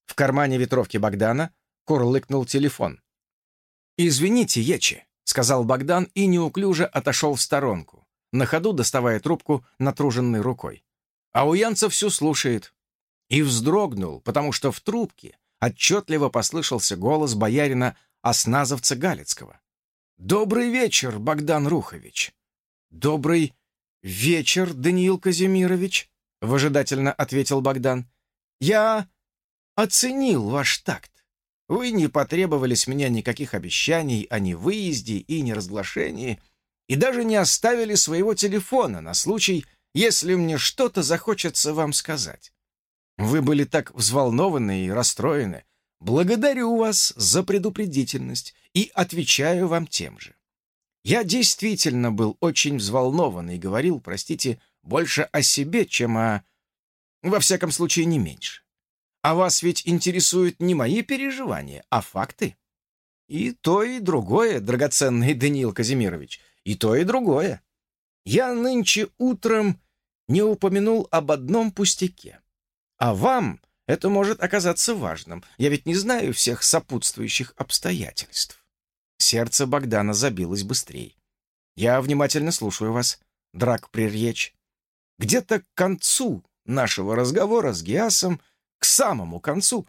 В кармане ветровки Богдана курлыкнул телефон. «Извините, Ечи», — сказал Богдан и неуклюже отошел в сторонку, на ходу доставая трубку натруженной рукой. А Уянцев всю слушает. И вздрогнул, потому что в трубке отчетливо послышался голос боярина Осназовца Галицкого. «Добрый вечер, Богдан Рухович!» «Добрый вечер, Даниил Казимирович!» — выжидательно ответил Богдан. «Я оценил ваш такт. Вы не потребовали с меня никаких обещаний о невыезде и неразглашении, и даже не оставили своего телефона на случай, если мне что-то захочется вам сказать. Вы были так взволнованы и расстроены. Благодарю вас за предупредительность и отвечаю вам тем же. Я действительно был очень взволнован и говорил, простите, больше о себе, чем о... Во всяком случае, не меньше. А вас ведь интересуют не мои переживания, а факты. И то, и другое, драгоценный Даниил Казимирович, и то, и другое. Я нынче утром не упомянул об одном пустяке. А вам это может оказаться важным. Я ведь не знаю всех сопутствующих обстоятельств. Сердце Богдана забилось быстрее. Я внимательно слушаю вас, Драк Прирьеч. Где-то к концу нашего разговора с Гиасом к самому концу,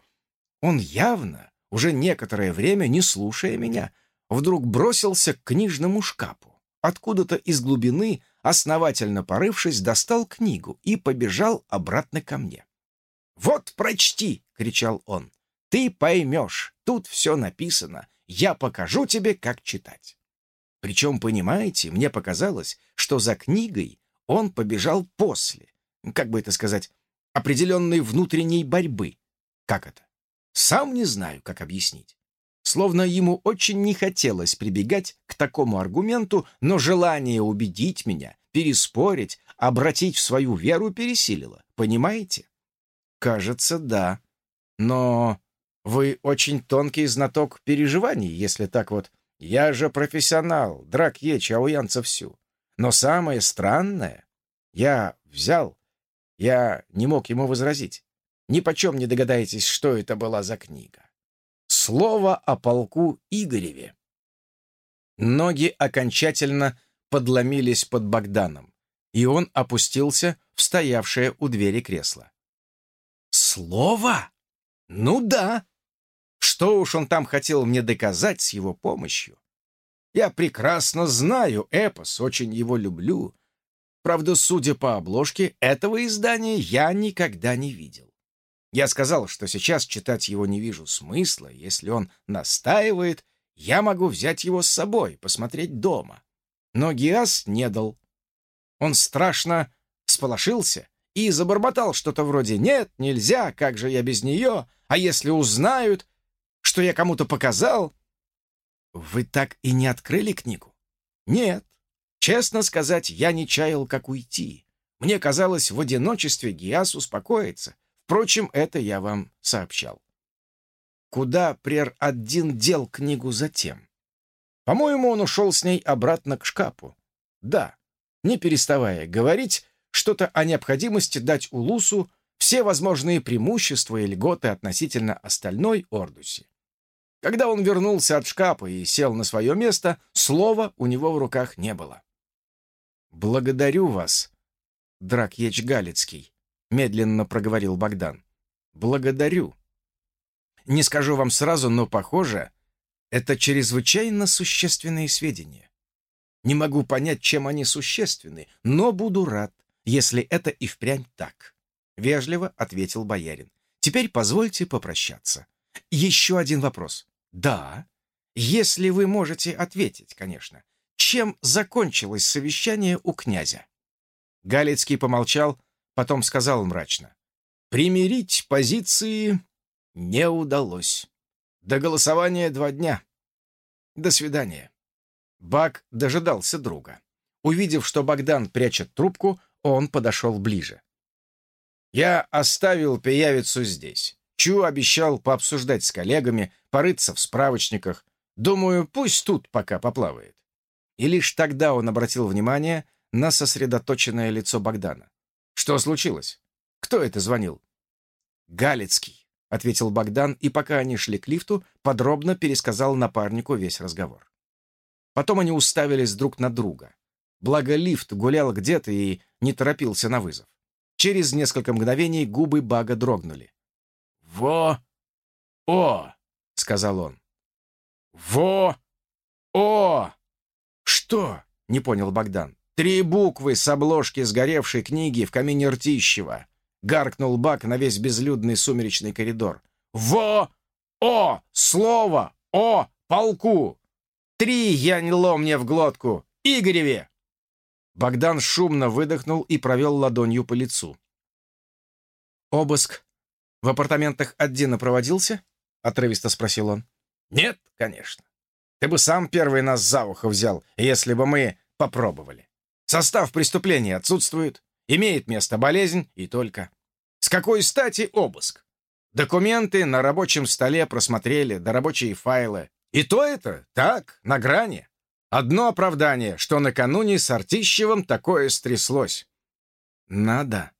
он явно, уже некоторое время не слушая меня, вдруг бросился к книжному шкафу. Откуда-то из глубины, основательно порывшись, достал книгу и побежал обратно ко мне. «Вот прочти!» — кричал он. «Ты поймешь, тут все написано. Я покажу тебе, как читать». Причем, понимаете, мне показалось, что за книгой он побежал после, как бы это сказать, определенной внутренней борьбы. Как это? Сам не знаю, как объяснить. Словно ему очень не хотелось прибегать к такому аргументу, но желание убедить меня, переспорить, обратить в свою веру пересилило. Понимаете? Кажется, да. Но вы очень тонкий знаток переживаний, если так вот. Я же профессионал, драк ечь, ауянцев всю. Но самое странное, я взял я не мог ему возразить. Ни почем не догадаетесь, что это была за книга. Слово о полку Игореве. Ноги окончательно подломились под Богданом, и он опустился в стоявшее у двери кресло. «Слово? Ну да! Что уж он там хотел мне доказать с его помощью? Я прекрасно знаю эпос, очень его люблю, Правда, судя по обложке, этого издания я никогда не видел. Я сказал, что сейчас читать его не вижу смысла. Если он настаивает, я могу взять его с собой, посмотреть дома. Но Гиас не дал. Он страшно сполошился и забормотал что-то вроде «Нет, нельзя, как же я без нее? А если узнают, что я кому-то показал?» «Вы так и не открыли книгу?» «Нет. Честно сказать, я не чаял, как уйти. Мне казалось, в одиночестве Гиас успокоится. Впрочем, это я вам сообщал. Куда Прер один дел книгу затем? По-моему, он ушел с ней обратно к шкафу. Да, не переставая говорить что-то о необходимости дать Улусу все возможные преимущества и льготы относительно остальной Ордуси. Когда он вернулся от шкафа и сел на свое место, слова у него в руках не было. «Благодарю вас, Дракьеч Галицкий», — медленно проговорил Богдан. «Благодарю. Не скажу вам сразу, но, похоже, это чрезвычайно существенные сведения. Не могу понять, чем они существенны, но буду рад, если это и впрямь так», — вежливо ответил боярин. «Теперь позвольте попрощаться. Еще один вопрос. Да, если вы можете ответить, конечно чем закончилось совещание у князя. Галицкий помолчал, потом сказал мрачно. Примирить позиции не удалось. До голосования два дня. До свидания. Бак дожидался друга. Увидев, что Богдан прячет трубку, он подошел ближе. «Я оставил пиявицу здесь. Чу обещал пообсуждать с коллегами, порыться в справочниках. Думаю, пусть тут пока поплавает. И лишь тогда он обратил внимание на сосредоточенное лицо Богдана. «Что случилось? Кто это звонил?» «Галицкий», — ответил Богдан, и пока они шли к лифту, подробно пересказал напарнику весь разговор. Потом они уставились друг на друга. Благо лифт гулял где-то и не торопился на вызов. Через несколько мгновений губы Бага дрогнули. «Во! О!» — сказал он. «Во! О!» «Что?» — не понял Богдан. «Три буквы с обложки сгоревшей книги в камине Ртищева!» — гаркнул Баг на весь безлюдный сумеречный коридор. «Во! О! Слово! О! Полку! Три яньло мне в глотку! Игореве!» Богдан шумно выдохнул и провел ладонью по лицу. «Обыск в апартаментах Аддина проводился?» — отрывисто спросил он. «Нет, конечно. Ты бы сам первый нас за ухо взял, если бы мы попробовали. Состав преступления отсутствует, имеет место болезнь и только. С какой стати обыск? Документы на рабочем столе просмотрели, да рабочие файлы. И то это так, на грани. Одно оправдание, что накануне с Артищевым такое стряслось. «Надо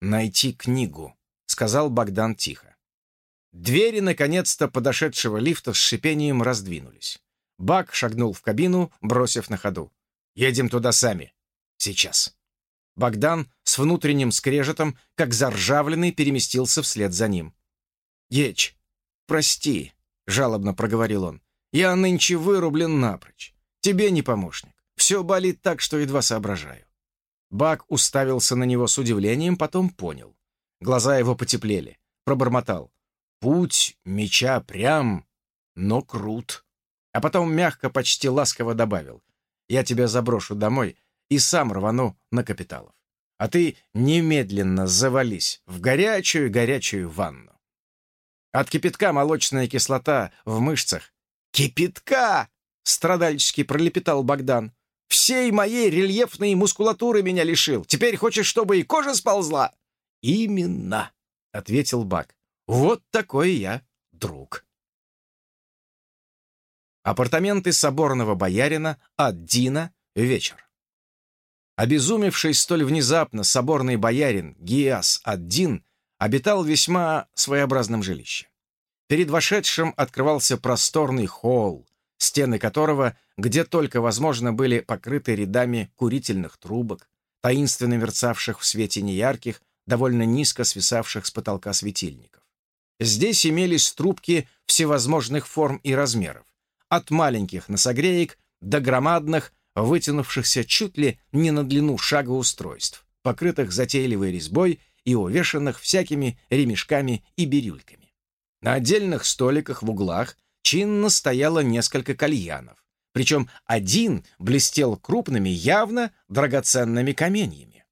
найти книгу», — сказал Богдан тихо. Двери, наконец-то, подошедшего лифта с шипением раздвинулись. Бак шагнул в кабину, бросив на ходу. «Едем туда сами. Сейчас». Богдан с внутренним скрежетом, как заржавленный, переместился вслед за ним. «Еч, прости», — жалобно проговорил он. «Я нынче вырублен напрочь. Тебе не помощник. Все болит так, что едва соображаю». Бак уставился на него с удивлением, потом понял. Глаза его потеплели. Пробормотал. «Путь меча прям, но крут». А потом мягко, почти ласково добавил. «Я тебя заброшу домой и сам рвану на капиталов. А ты немедленно завались в горячую-горячую ванну». От кипятка молочная кислота в мышцах. «Кипятка!» — страдальчески пролепетал Богдан. «Всей моей рельефной мускулатуры меня лишил. Теперь хочешь, чтобы и кожа сползла?» «Именно», — ответил Бак. «Вот такой я друг». Апартаменты соборного боярина от Дина вечер. Обезумевший столь внезапно соборный боярин Гиас Ад-Дин обитал весьма своеобразном жилище. Перед вошедшим открывался просторный холл, стены которого, где только возможно, были покрыты рядами курительных трубок, таинственно мерцавших в свете неярких, довольно низко свисавших с потолка светильников. Здесь имелись трубки всевозможных форм и размеров, от маленьких носогреек до громадных, вытянувшихся чуть ли не на длину шага устройств, покрытых затейливой резьбой и увешанных всякими ремешками и бирюльками. На отдельных столиках в углах чинно стояло несколько кальянов, причем один блестел крупными, явно драгоценными каменьями.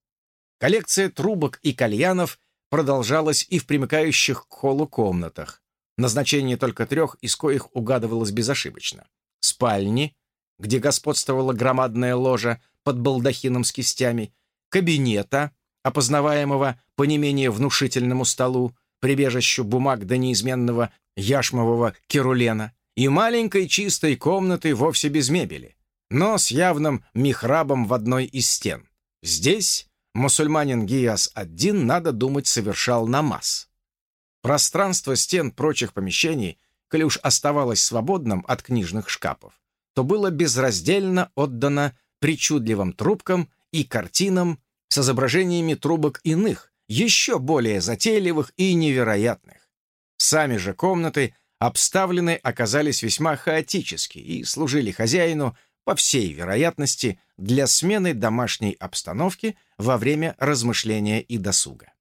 Коллекция трубок и кальянов продолжалась и в примыкающих к холлу комнатах, назначение только трех, из коих угадывалось безошибочно. Спальни, где господствовала громадная ложа под балдахином с кистями, кабинета, опознаваемого по не менее внушительному столу, прибежищу бумаг до неизменного яшмового керулена, и маленькой чистой комнаты вовсе без мебели, но с явным михрабом в одной из стен. Здесь мусульманин Гияс-1, надо думать, совершал намаз. Пространство стен прочих помещений, коли уж оставалось свободным от книжных шкафов, то было безраздельно отдано причудливым трубкам и картинам с изображениями трубок иных, еще более затейливых и невероятных. Сами же комнаты обставлены оказались весьма хаотически и служили хозяину, по всей вероятности, для смены домашней обстановки во время размышления и досуга.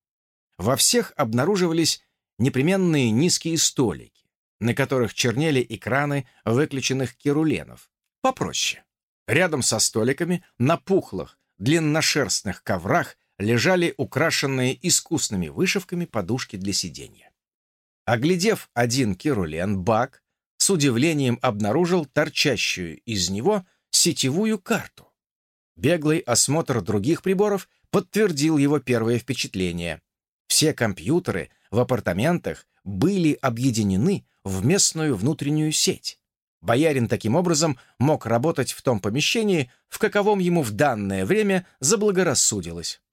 Во всех обнаруживались непременные низкие столики, на которых чернели экраны выключенных керуленов, попроще. Рядом со столиками на пухлых, длинношерстных коврах лежали украшенные искусными вышивками подушки для сидения. Оглядев один керулен, Бак с удивлением обнаружил торчащую из него сетевую карту. Беглый осмотр других приборов подтвердил его первое впечатление. Все компьютеры в апартаментах были объединены в местную внутреннюю сеть. Боярин таким образом мог работать в том помещении, в каковом ему в данное время заблагорассудилось.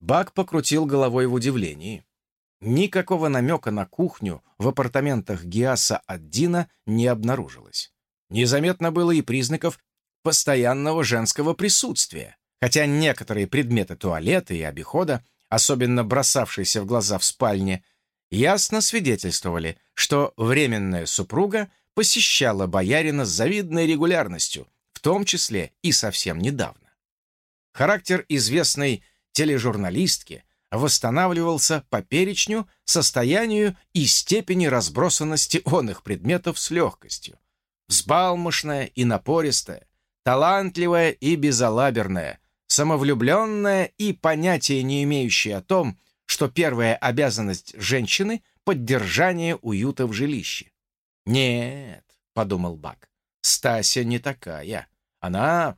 Бак покрутил головой в удивлении. Никакого намека на кухню в апартаментах Гиаса от Дина не обнаружилось. Незаметно было и признаков постоянного женского присутствия, хотя некоторые предметы туалета и обихода, особенно бросавшиеся в глаза в спальне, ясно свидетельствовали, что временная супруга посещала боярина с завидной регулярностью, в том числе и совсем недавно. Характер известной тележурналистки восстанавливался по перечню, состоянию и степени разбросанности онных предметов с легкостью. Взбалмошная и напористая, талантливая и безалаберная, самовлюбленная и понятия не имеющая о том, что первая обязанность женщины — поддержание уюта в жилище. «Нет», — подумал Бак, — «Стася не такая. Она...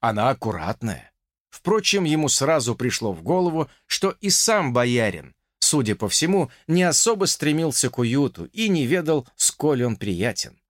она аккуратная». Впрочем, ему сразу пришло в голову, что и сам боярин, судя по всему, не особо стремился к уюту и не ведал, сколь он приятен.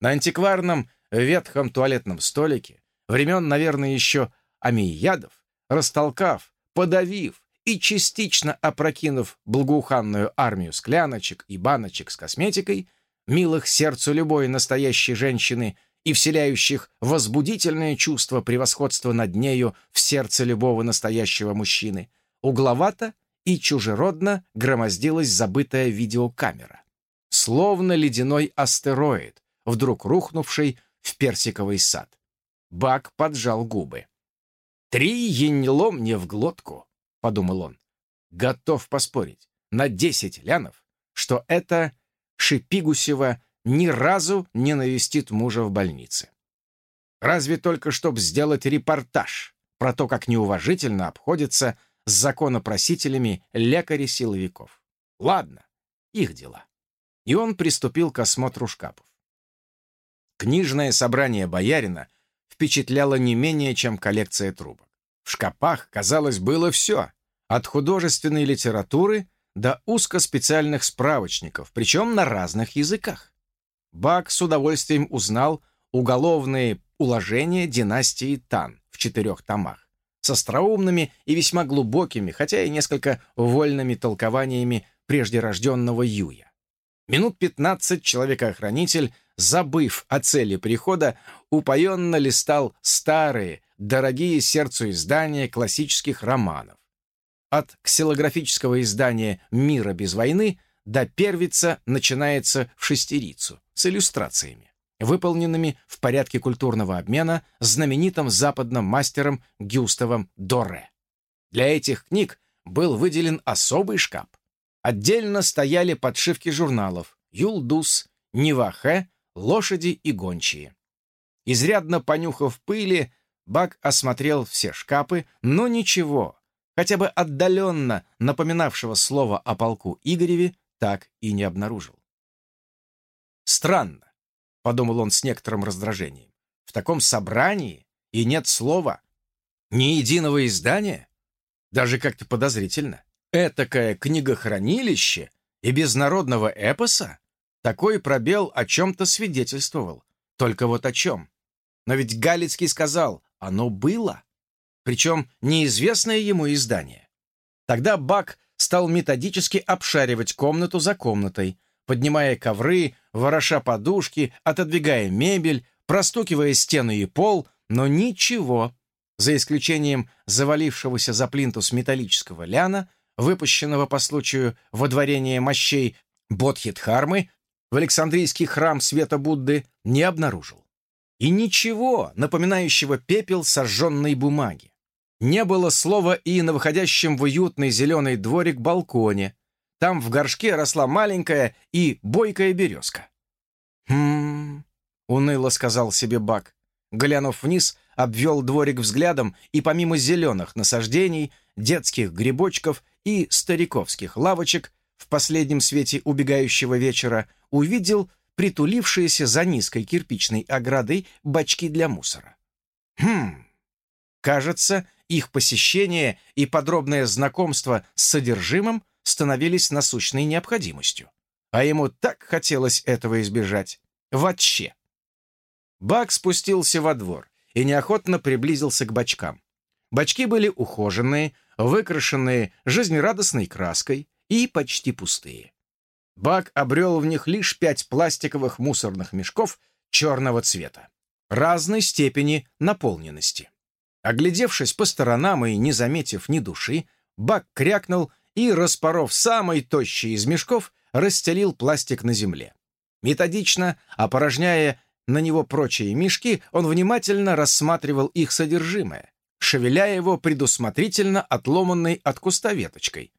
На антикварном ветхом туалетном столике, времен, наверное, еще Амиядов, растолкав, подавив и частично опрокинув благоуханную армию скляночек и баночек с косметикой, милых сердцу любой настоящей женщины и вселяющих возбудительное чувство превосходства над нею в сердце любого настоящего мужчины, угловато и чужеродно громоздилась забытая видеокамера. Словно ледяной астероид, вдруг рухнувший в персиковый сад. Бак поджал губы. «Три яньло мне в глотку», — подумал он. «Готов поспорить на десять лянов, что это Шипигусева ни разу не навестит мужа в больнице. Разве только чтобы сделать репортаж про то, как неуважительно обходятся с законопросителями лекари-силовиков. Ладно, их дела. И он приступил к осмотру шкафов. Книжное собрание боярина впечатляло не менее, чем коллекция трубок. В шкапах, казалось, было все, от художественной литературы до узкоспециальных справочников, причем на разных языках. Бак с удовольствием узнал уголовные уложения династии Тан в четырех томах с остроумными и весьма глубокими, хотя и несколько вольными толкованиями преждерожденного Юя. Минут пятнадцать человек-охранитель, забыв о цели прихода, упоенно листал старые, дорогие сердцу издания классических романов. От ксилографического издания «Мира без войны» до первица начинается в шестерицу с иллюстрациями, выполненными в порядке культурного обмена знаменитым западным мастером Гюставом Доре. Для этих книг был выделен особый шкаф. Отдельно стояли подшивки журналов «Юлдус», «Невахе», «Лошади и гончие». Изрядно понюхав пыли, Бак осмотрел все шкапы, но ничего, хотя бы отдаленно напоминавшего слово о полку Игореве, так и не обнаружил. «Странно», — подумал он с некоторым раздражением, «в таком собрании и нет слова, ни единого издания? Даже как-то подозрительно. Этакое книгохранилище и без народного эпоса? Такой пробел о чем-то свидетельствовал. Только вот о чем. Но ведь Галицкий сказал, оно было. Причем неизвестное ему издание. Тогда Бак стал методически обшаривать комнату за комнатой, поднимая ковры, вороша подушки, отодвигая мебель, простукивая стены и пол, но ничего, за исключением завалившегося за плинтус металлического ляна, выпущенного по случаю водворения мощей Бодхитхармы в Александрийский храм Света Будды, не обнаружил. И ничего, напоминающего пепел сожженной бумаги. Не было слова и на выходящем в уютный зеленый дворик балконе, там в горшке росла маленькая и бойкая березка. «Хм...» — уныло сказал себе Бак. Глянув вниз, обвел дворик взглядом и помимо зеленых насаждений, детских грибочков и стариковских лавочек в последнем свете убегающего вечера увидел притулившиеся за низкой кирпичной оградой бачки для мусора. Хм, кажется, их посещение и подробное знакомство с содержимым становились насущной необходимостью. А ему так хотелось этого избежать. Вообще. Бак спустился во двор и неохотно приблизился к бачкам. Бачки были ухоженные, выкрашенные жизнерадостной краской и почти пустые. Бак обрел в них лишь пять пластиковых мусорных мешков черного цвета. разной степени наполненности. Оглядевшись по сторонам и не заметив ни души, Бак крякнул и, распоров самый тощий из мешков, расстелил пластик на земле. Методично, опорожняя на него прочие мешки, он внимательно рассматривал их содержимое, шевеля его предусмотрительно отломанной от куста веточкой.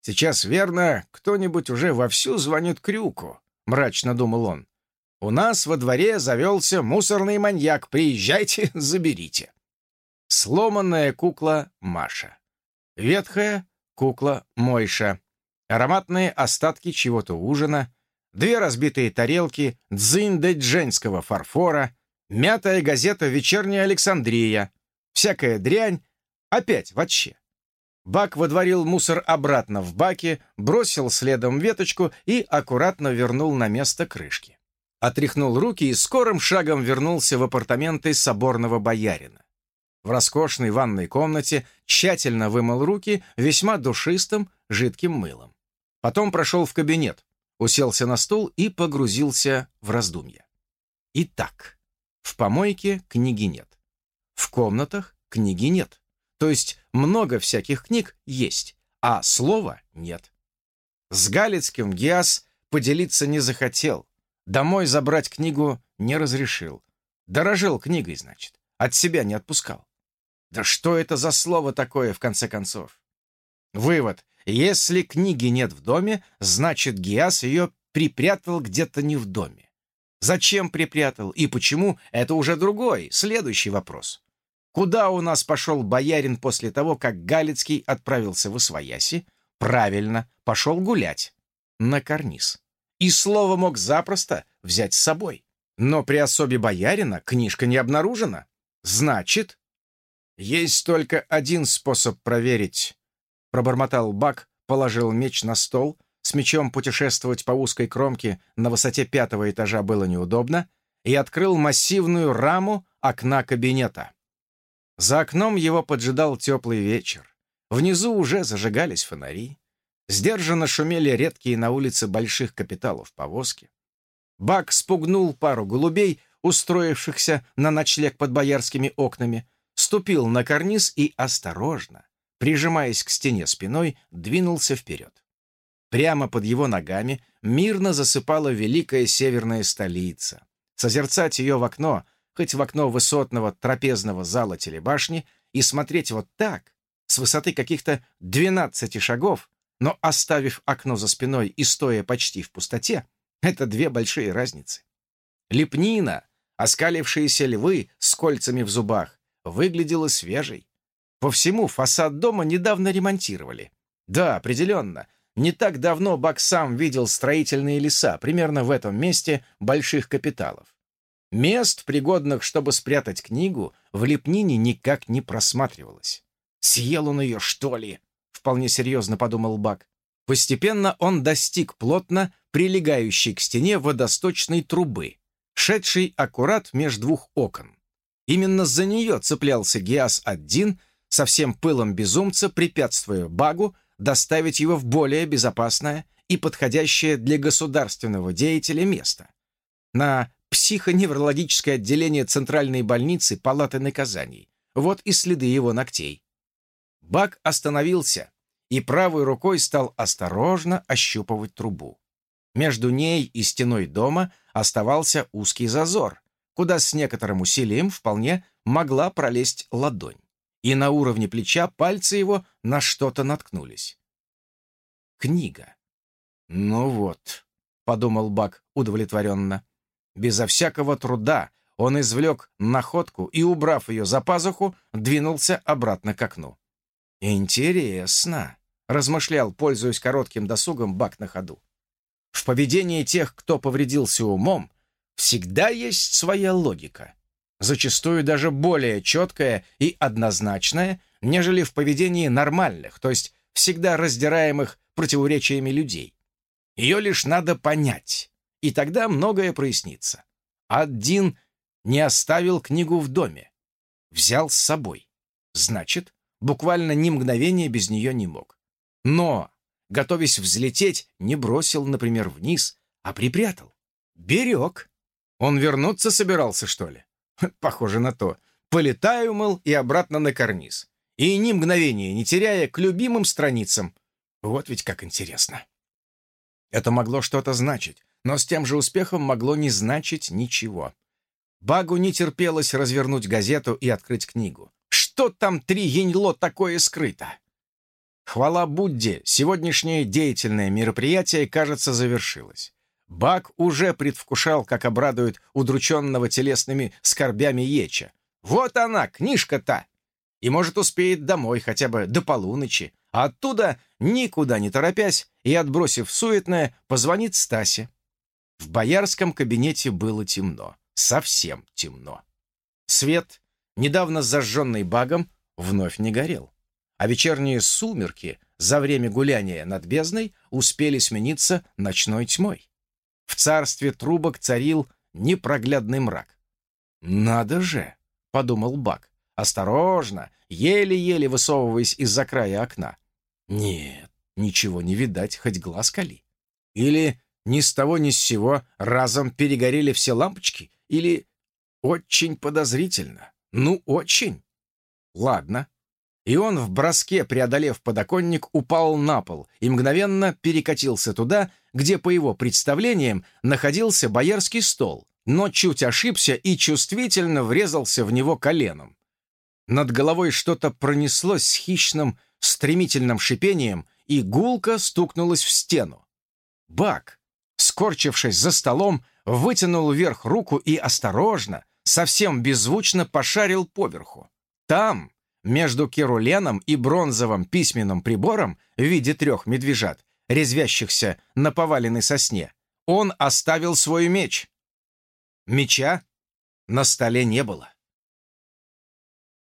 «Сейчас, верно, кто-нибудь уже вовсю звонит Крюку», — мрачно думал он. «У нас во дворе завелся мусорный маньяк. Приезжайте, заберите». Сломанная кукла Маша. Ветхая кукла Мойша. Ароматные остатки чего-то ужина. Две разбитые тарелки, дзынь женского фарфора, мятая газета «Вечерняя Александрия», всякая дрянь, опять вообще. Бак водворил мусор обратно в баке, бросил следом веточку и аккуратно вернул на место крышки. Отряхнул руки и скорым шагом вернулся в апартаменты соборного боярина. В роскошной ванной комнате тщательно вымыл руки весьма душистым, жидким мылом. Потом прошел в кабинет, уселся на стул и погрузился в раздумья. Итак, в помойке книги нет. В комнатах книги нет. То есть много всяких книг есть, а слова нет. С Галицким Гиас поделиться не захотел. Домой забрать книгу не разрешил. Дорожил книгой, значит. От себя не отпускал. Да что это за слово такое, в конце концов? Вывод. Если книги нет в доме, значит, Гиас ее припрятал где-то не в доме. Зачем припрятал и почему, это уже другой, следующий вопрос. Куда у нас пошел боярин после того, как Галицкий отправился в Освояси? Правильно, пошел гулять. На карниз. И слово мог запросто взять с собой. Но при особе боярина книжка не обнаружена. Значит, есть только один способ проверить. Пробормотал Бак, положил меч на стол. С мечом путешествовать по узкой кромке на высоте пятого этажа было неудобно и открыл массивную раму окна кабинета. За окном его поджидал теплый вечер. Внизу уже зажигались фонари. Сдержанно шумели редкие на улице больших капиталов повозки. Бак спугнул пару голубей, устроившихся на ночлег под боярскими окнами, ступил на карниз и осторожно, прижимаясь к стене спиной, двинулся вперед. Прямо под его ногами мирно засыпала великая северная столица. Созерцать ее в окно — хоть в окно высотного трапезного зала телебашни и смотреть вот так, с высоты каких-то 12 шагов, но оставив окно за спиной и стоя почти в пустоте, это две большие разницы. Лепнина, оскалившиеся львы с кольцами в зубах, выглядела свежей. По всему фасад дома недавно ремонтировали. Да, определенно, не так давно Бак сам видел строительные леса, примерно в этом месте больших капиталов. Мест, пригодных, чтобы спрятать книгу, в лепнине никак не просматривалось. «Съел он ее, что ли?» — вполне серьезно подумал Бак. Постепенно он достиг плотно прилегающей к стене водосточной трубы, шедшей аккурат между двух окон. Именно за нее цеплялся Геас-1 со всем пылом безумца, препятствуя Багу доставить его в более безопасное и подходящее для государственного деятеля место. На психоневрологическое отделение Центральной больницы палаты наказаний. Вот и следы его ногтей. Бак остановился и правой рукой стал осторожно ощупывать трубу. Между ней и стеной дома оставался узкий зазор, куда с некоторым усилием вполне могла пролезть ладонь. И на уровне плеча пальцы его на что-то наткнулись. Книга. «Ну вот», — подумал Бак удовлетворенно. Безо всякого труда он извлек находку и, убрав ее за пазуху, двинулся обратно к окну. «Интересно», — размышлял, пользуясь коротким досугом Бак на ходу. «В поведении тех, кто повредился умом, всегда есть своя логика, зачастую даже более четкая и однозначная, нежели в поведении нормальных, то есть всегда раздираемых противоречиями людей. Ее лишь надо понять, и тогда многое прояснится. Аддин не оставил книгу в доме. Взял с собой. Значит, буквально ни мгновения без нее не мог. Но, готовясь взлететь, не бросил, например, вниз, а припрятал. Берег. Он вернуться собирался, что ли? Похоже на то. Полетаю, мол, и обратно на карниз. И ни мгновения не теряя к любимым страницам. Вот ведь как интересно. Это могло что-то значить, но с тем же успехом могло не значить ничего. Багу не терпелось развернуть газету и открыть книгу. Что там три яньло такое скрыто? Хвала Будде, сегодняшнее деятельное мероприятие, кажется, завершилось. Баг уже предвкушал, как обрадует удрученного телесными скорбями Еча. Вот она, книжка-то! И, может, успеет домой хотя бы до полуночи, а оттуда, никуда не торопясь и отбросив суетное, позвонит Стасе. В боярском кабинете было темно, совсем темно. Свет, недавно зажженный багом, вновь не горел, а вечерние сумерки за время гуляния над бездной успели смениться ночной тьмой. В царстве трубок царил непроглядный мрак. «Надо же!» — подумал Бак. Осторожно, еле-еле высовываясь из-за края окна. Нет, ничего не видать, хоть глаз кали. Или ни с того ни с сего разом перегорели все лампочки, или очень подозрительно. Ну, очень. Ладно. И он в броске, преодолев подоконник, упал на пол и мгновенно перекатился туда, где, по его представлениям, находился боярский стол, но чуть ошибся и чувствительно врезался в него коленом. Над головой что-то пронеслось с хищным, стремительным шипением, и гулко стукнулось в стену. Бак, скорчившись за столом, вытянул вверх руку и осторожно, совсем беззвучно пошарил поверху. Там, между керуленом и бронзовым письменным прибором в виде трех медвежат, резвящихся на поваленной сосне, он оставил свой меч. Меча на столе не было.